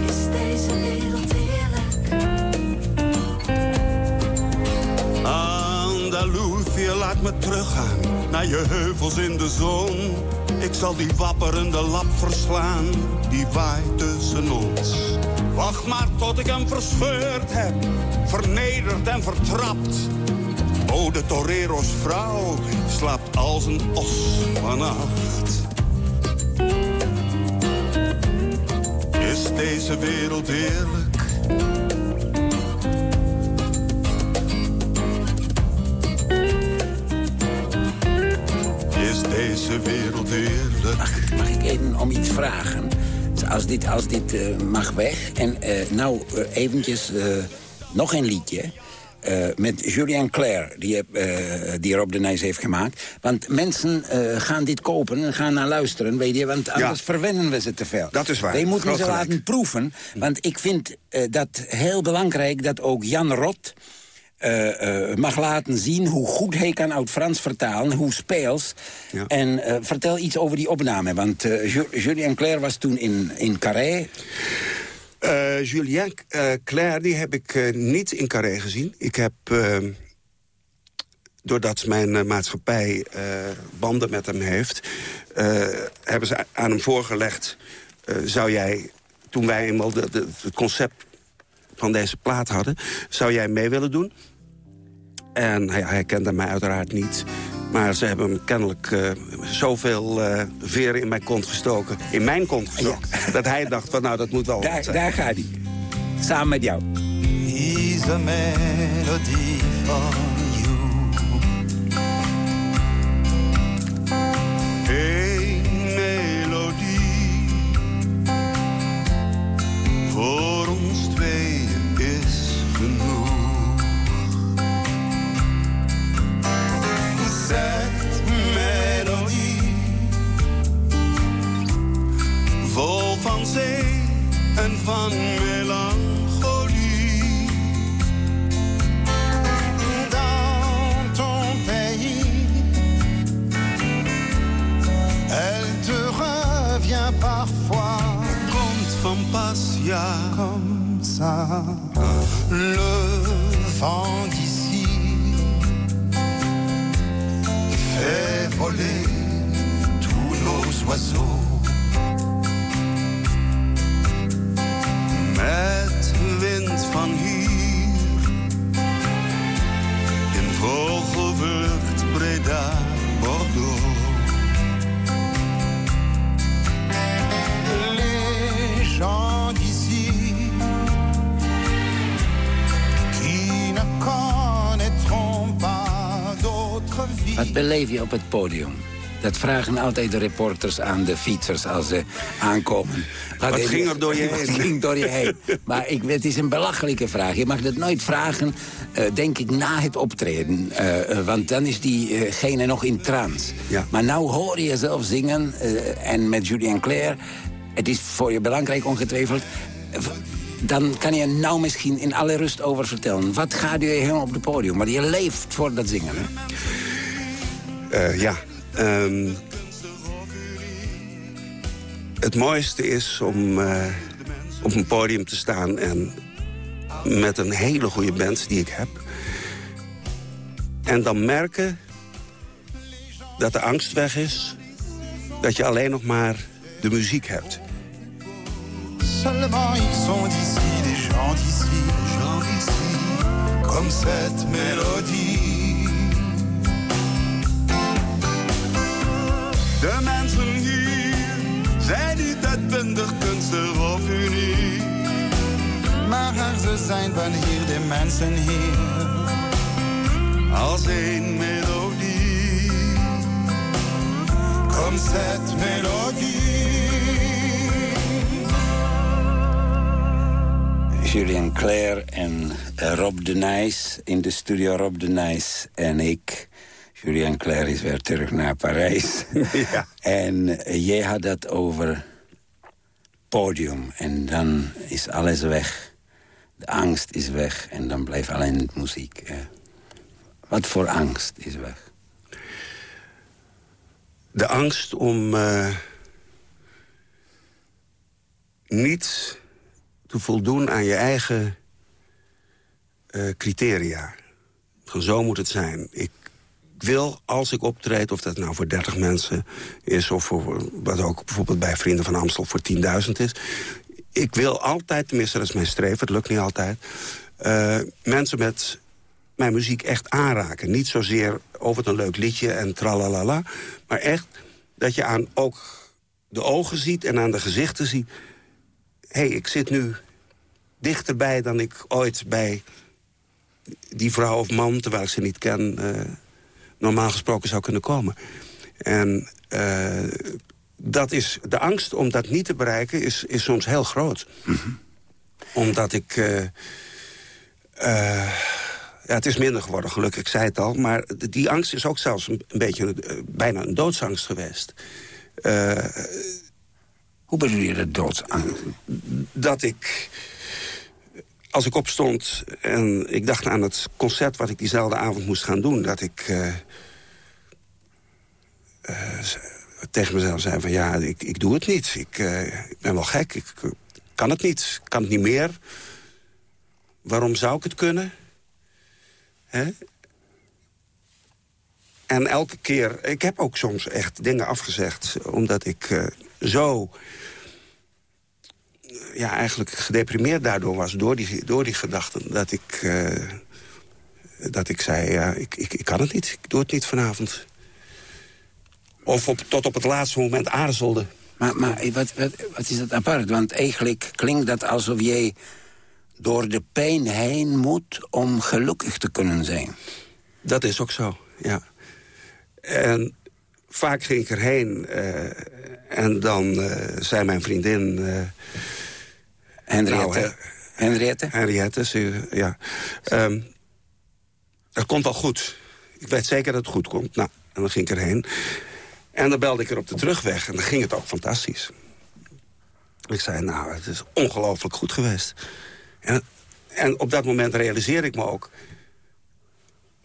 Is deze wereld eerlijk? Andalusië, laat me teruggaan naar je heuvels in de zon. Ik zal die wapperende lap verslaan, die waait tussen ons. Wacht maar tot ik hem verscheurd heb, vernederd en vertrapt. O, de torero's vrouw slaapt als een os vannacht. Is deze wereld eerlijk? Is deze wereld eerlijk? Mag, ik- even om iets vragen? Als dit, als dit eh, mag weg. En eh, nou eh, eventjes nog een liedje. Eh, met Julien Claire, die, heb, eh, die Rob de Nijs heeft gemaakt. Want mensen eh, gaan dit kopen en gaan naar luisteren, weet je. Want anders verwennen we ze te veel. Dat is waar. Wij moeten ze laten proeven. Want ik vind eh, dat heel belangrijk dat ook Jan Rot... eh, eh, mag laten zien hoe goed hij kan uit Frans vertalen, hoe speels. Ja. En eh, vertel iets over die opname, want eh, Ju- Julien Claire was toen in, in Carré. Eh, Julien eh, Claire, die heb ik eh, niet in Carré gezien. Ik heb, eh, doordat mijn maatschappij banden met hem heeft... hebben ze aan hem voorgelegd... zou jij, toen wij eenmaal het concept van deze plaat hadden... zou jij mee willen doen? En hij, hij kende mij uiteraard niet. Maar ze hebben hem kennelijk eh, zoveel eh, veren in mijn kont gestoken. In mijn kont gestoken. Dat hij dacht van nou, dat moet wel wat Daar, zijn. daar gaat hij. Samen met jou. is a melody for you. Een melodie voor ons Zet melodie vol van zee en van melancholie. Dans ton pays, elle te revient parfois Komt van comme ça. Le vent d'ici fait voler tous nos oiseaux. Met wind van hier in vogelvlucht Breda, beleef je op het podium? Dat vragen altijd de reporters aan de fietsers als ze aankomen. Wat ging er door je Wat heen? ging door je heen? Maar ik, het is een belachelijke vraag. Je mag dat nooit vragen, eh, denk ik, na het optreden. Eh, eh, want dan is diegene nog in trance. Ja. Maar nou hoor je jezelf zingen. en met Julien Claire. Het is voor je belangrijk ongetwijfeld. Dan kan je nou misschien in alle rust over vertellen. Wat gaat je helemaal op het podium? Maar je leeft voor dat zingen, hè? Eh, ja. ehm, het mooiste is om eh, op een podium te staan... en met een hele goede band die ik heb. En dan merken dat de angst weg is. Dat je alleen nog maar de muziek hebt. Comme cette mélodie. Mensen hier zijn niet uitbundig kunstig of uniek. Maar ze zijn van hier, de mensen hier. Als een melodie. Comme cette mélodie. Julien Claire en Rob de Nijs in de studio. Rob de Nijs en ik. Julien Claire is weer terug naar Parijs. Ja. En eh, jij had dat over podium. En dan is alles weg. De angst is weg. En dan blijft alleen de muziek. Wat voor angst is weg? De angst om eh, niet te voldoen aan je eigen eh, criteria. Van zo moet het zijn. Ik wil, als ik optreed, of dat nou voor 30 mensen is... of voor wat ook bijvoorbeeld bij Vrienden van Amstel voor 10.000 is... ik wil altijd, tenminste dat is mijn streven, het lukt niet altijd... eh, mensen met mijn muziek echt aanraken. Niet zozeer over het een leuk liedje en tralalala... maar echt dat je aan ook de ogen ziet en aan de gezichten ziet... hé, hey, ik zit nu dichterbij dan ik ooit bij die vrouw of man... terwijl ik ze niet ken, eh, normaal gesproken zou kunnen komen. En eh, dat is, de angst om dat niet te bereiken is, is soms heel groot. Omdat ik... eh, eh, ja, het is minder geworden, gelukkig, ik zei het al. Maar die angst is ook zelfs een, beetje bijna een doodsangst geweest. Hoe bedoel je dat doodsangst? dat ik, als ik opstond en ik dacht aan het concert... wat ik diezelfde avond moest gaan doen, dat ik eh, tegen mezelf zei van... ja, ik, ik doe het niet. Ik, eh, ben wel gek. Ik kan het niet. Ik kan het niet meer. Waarom zou ik het kunnen? Hè? En elke keer... Ik heb ook soms echt dingen afgezegd... omdat ik eh, zo ja, eigenlijk gedeprimeerd daardoor was, door die, door die gedachten. Dat ik, dat ik zei, ja, ik, ik, ik kan het niet. Ik doe het niet vanavond. Of op, tot op het laatste moment aarzelde. Maar, maar wat, wat, wat is dat apart? Want eigenlijk klinkt dat alsof jij door de pijn heen moet om gelukkig te kunnen zijn. Dat is ook zo, ja. En vaak ging ik erheen eh, en dan eh, zei mijn vriendin... eh, Henriette, Nou, Henriette? Henriette, ze- ja. Ehm, het komt wel goed. Ik weet zeker dat het goed komt. Nou, en dan ging ik erheen. En dan belde ik er op de terugweg. En dan ging het ook fantastisch. Ik zei, nou, het is ongelooflijk goed geweest. En, en op dat moment realiseerde ik me ook...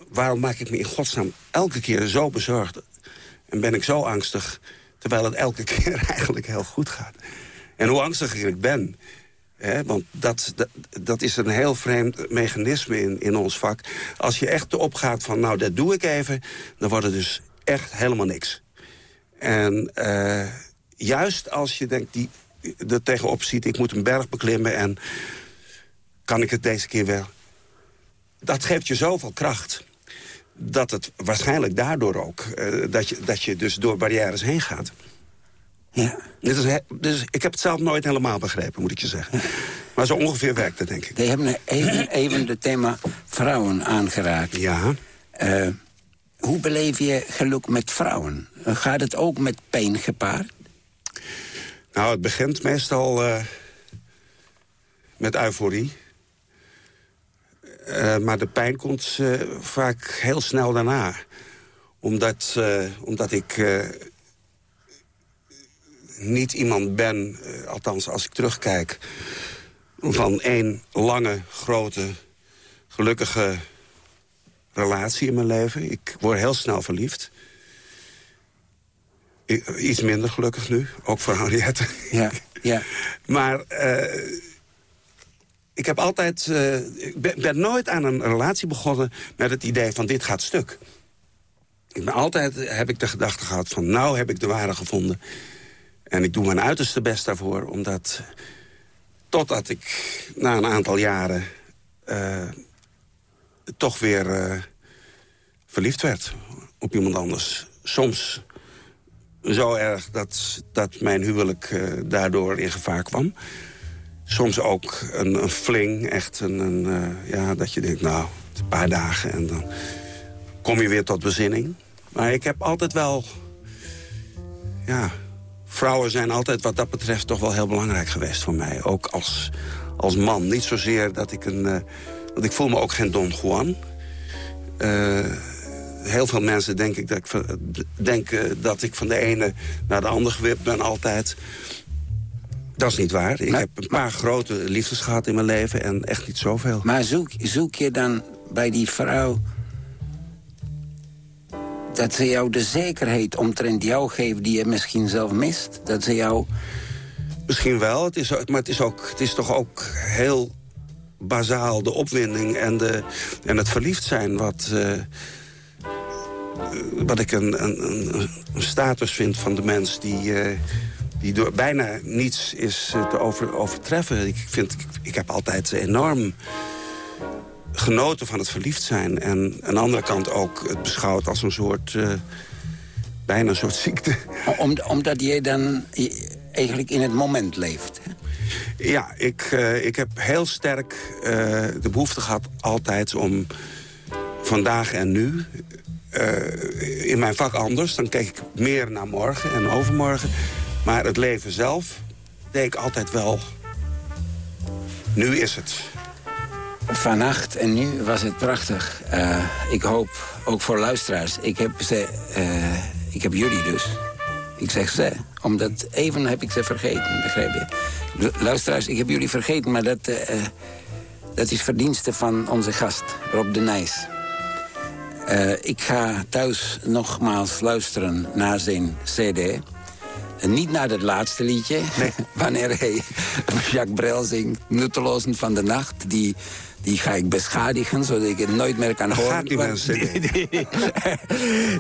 waarom maak ik me in godsnaam elke keer zo bezorgd... en ben ik zo angstig... terwijl het elke keer eigenlijk heel goed gaat. En hoe angstiger ik ben... Hè, want dat, dat, dat is een heel vreemd mechanisme in, in ons vak. Als je echt opgaat van, nou, dat doe ik even... dan wordt het dus echt helemaal niks. En eh, juist als je denkt, die, er tegenop ziet... ik moet een berg beklimmen en kan ik het deze keer wel... dat geeft je zoveel kracht dat het waarschijnlijk daardoor ook... eh, dat, je, dat je dus door barrières heen gaat. Ja. Dit is, dus ik heb het zelf nooit helemaal begrepen, moet ik je zeggen. Maar zo ongeveer werkt het, denk ik. We hebben even, even het thema vrouwen aangeraakt. Ja. Eh, hoe beleef je geluk met vrouwen? Gaat het ook met pijn gepaard? Nou, het begint meestal eh, met euforie. Eh, maar de pijn komt eh, vaak heel snel daarna. Omdat, omdat ik niet iemand ben, althans als ik terugkijk... van één lange, grote, gelukkige relatie in mijn leven. Ik word heel snel verliefd. Iets minder gelukkig nu, ook voor Henriette. Ja, ja. Maar eh, ik heb altijd... eh, ik ben, ben nooit aan een relatie begonnen met het idee van dit gaat stuk. ik ben altijd heb ik de gedachte gehad van... nou heb ik de waarde gevonden. En ik doe mijn uiterste best daarvoor. Omdat totdat ik na een aantal jaren... eh, toch weer eh, verliefd werd op iemand anders. Soms zo erg dat, dat mijn huwelijk eh, daardoor in gevaar kwam. Soms ook een, een fling, echt een, een eh, ja, dat je denkt, nou, een paar dagen en dan kom je weer tot bezinning. Maar ik heb altijd wel, ja, vrouwen zijn altijd wat dat betreft toch wel heel belangrijk geweest voor mij. Ook als, als man. Niet zozeer dat ik een, want ik voel me ook geen Don Juan. Eh, heel veel mensen denk ik dat ik, denken dat ik van de ene naar de andere gewipt ben altijd. Dat is niet waar. Ik heb een paar grote liefdes gehad in mijn leven en echt niet zoveel. Maar zoek, zoek je dan bij die vrouw... dat ze jou de zekerheid omtrent jou geeft die je misschien zelf mist? Dat ze jou... Misschien wel, het is, maar het is, ook, het is toch ook heel bazaal de opwinding en, de, en het verliefd zijn... wat, eh, wat ik een, een, een, status vind van de mens die, eh, die door bijna niets is eh, te over, overtreffen. Ik, vind, ik, heb altijd enorm genoten van het verliefd zijn. En aan de andere kant ook het beschouwd als een soort... bijna een soort ziekte. Om, omdat je dan eigenlijk in het moment leeft. Ja, ik, eh, ik heb heel sterk eh, de behoefte gehad altijd om vandaag en nu... eh, in mijn vak anders, dan keek ik meer naar morgen en overmorgen. Maar het leven zelf deed ik altijd wel... Nu is het. Vannacht en nu was het prachtig. Ik hoop, ook voor luisteraars, ik heb, ze, ik heb jullie dus. Ik zeg ze, omdat even heb ik ze vergeten, begrijp je? Lu- Luisteraars, ik heb jullie vergeten, maar dat, eh, dat is verdienste van onze gast, Rob de Nijs. Eh, ik ga thuis nogmaals luisteren naar zijn cd. En niet naar het laatste liedje, wanneer hij Jacques Brel zingt... Nuttelozen van de Nacht, die, die ga ik beschadigen... zodat ik het nooit meer kan horen. gaat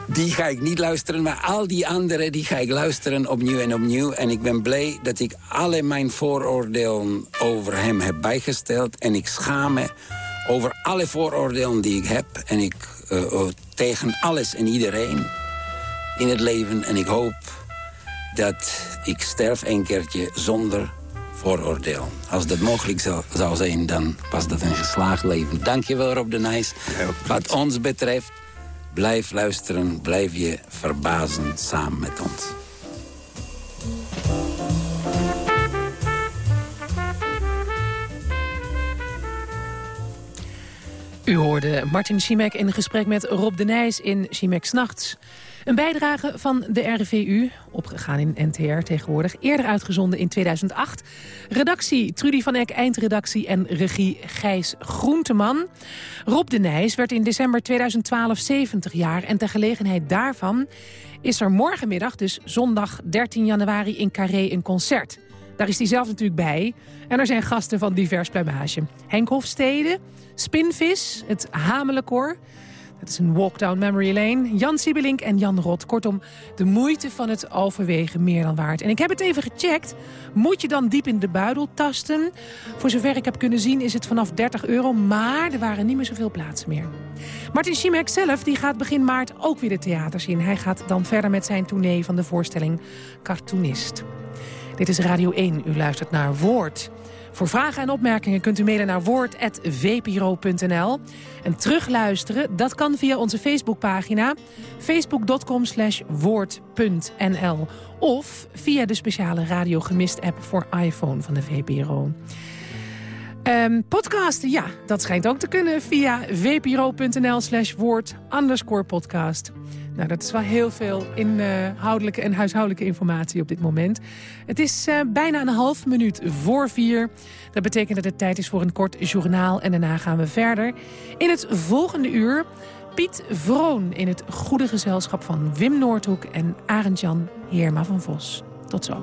die ga ik niet luisteren, maar al die andere die ga ik luisteren opnieuw en opnieuw. En ik ben blij dat ik alle mijn vooroordelen over hem heb bijgesteld. En ik schaam me over alle vooroordelen die ik heb. En ik eh, eh, tegen alles en iedereen in het leven. En ik hoop dat ik sterf een keertje zonder vooroordeel. Als dat mogelijk zou, zou zijn, dan was dat een geslaagd leven. Dankjewel Rob de Nijs. Wat ons betreft, blijf luisteren, blijf je verbazen samen met ons. U hoorde Martin Schimek in gesprek met Rob de Nijs in Schimek Nachts. Een bijdrage van de RVU, opgegaan in NTR tegenwoordig, eerder uitgezonden in 2008. Redactie Trudy van Eck, eindredactie en regie Gijs Groenteman. Rob de Nijs werd in december 2012 70 jaar en ter gelegenheid daarvan is er morgenmiddag, dus zondag 13 januari in Carré een concert. Daar is hij zelf natuurlijk bij. En er zijn gasten van divers pluimage. Henk Hofstede, Spinvis, het Hamelenkoor. Dat is een walk down memory lane. Jan Siebelink en Jan Rot. Kortom, de moeite van het overwegen meer dan waard. En ik heb het even gecheckt. Moet je dan diep in de buidel tasten? Voor zover ik heb kunnen zien is het vanaf 30 euro. Maar er waren niet meer zoveel plaatsen meer. Martin Schimek zelf die gaat begin maart ook weer de theaters in. Hij gaat dan verder met zijn tournee van de voorstelling Cartoonist. Dit is Radio 1. U luistert naar Woord. Voor vragen en opmerkingen kunt u mailen naar woord.vpro.nl. En terugluisteren, dat kan via onze Facebookpagina... facebook.com slash woord.nl. Of via de speciale Radio Gemist app voor iPhone van de VPRO. Ehm, podcasten, ja, dat schijnt ook te kunnen via vpro.nl slash underscore podcast. Nou, dat is wel heel veel inhoudelijke en huishoudelijke informatie op dit moment. Het is eh, bijna een half minuut voor vier. Dat betekent dat het tijd is voor een kort journaal en daarna gaan we verder. In het volgende uur Piet Vroon in het goede gezelschap van Wim Noordhoek en Arend-Jan Heerma van Vos. Tot zo.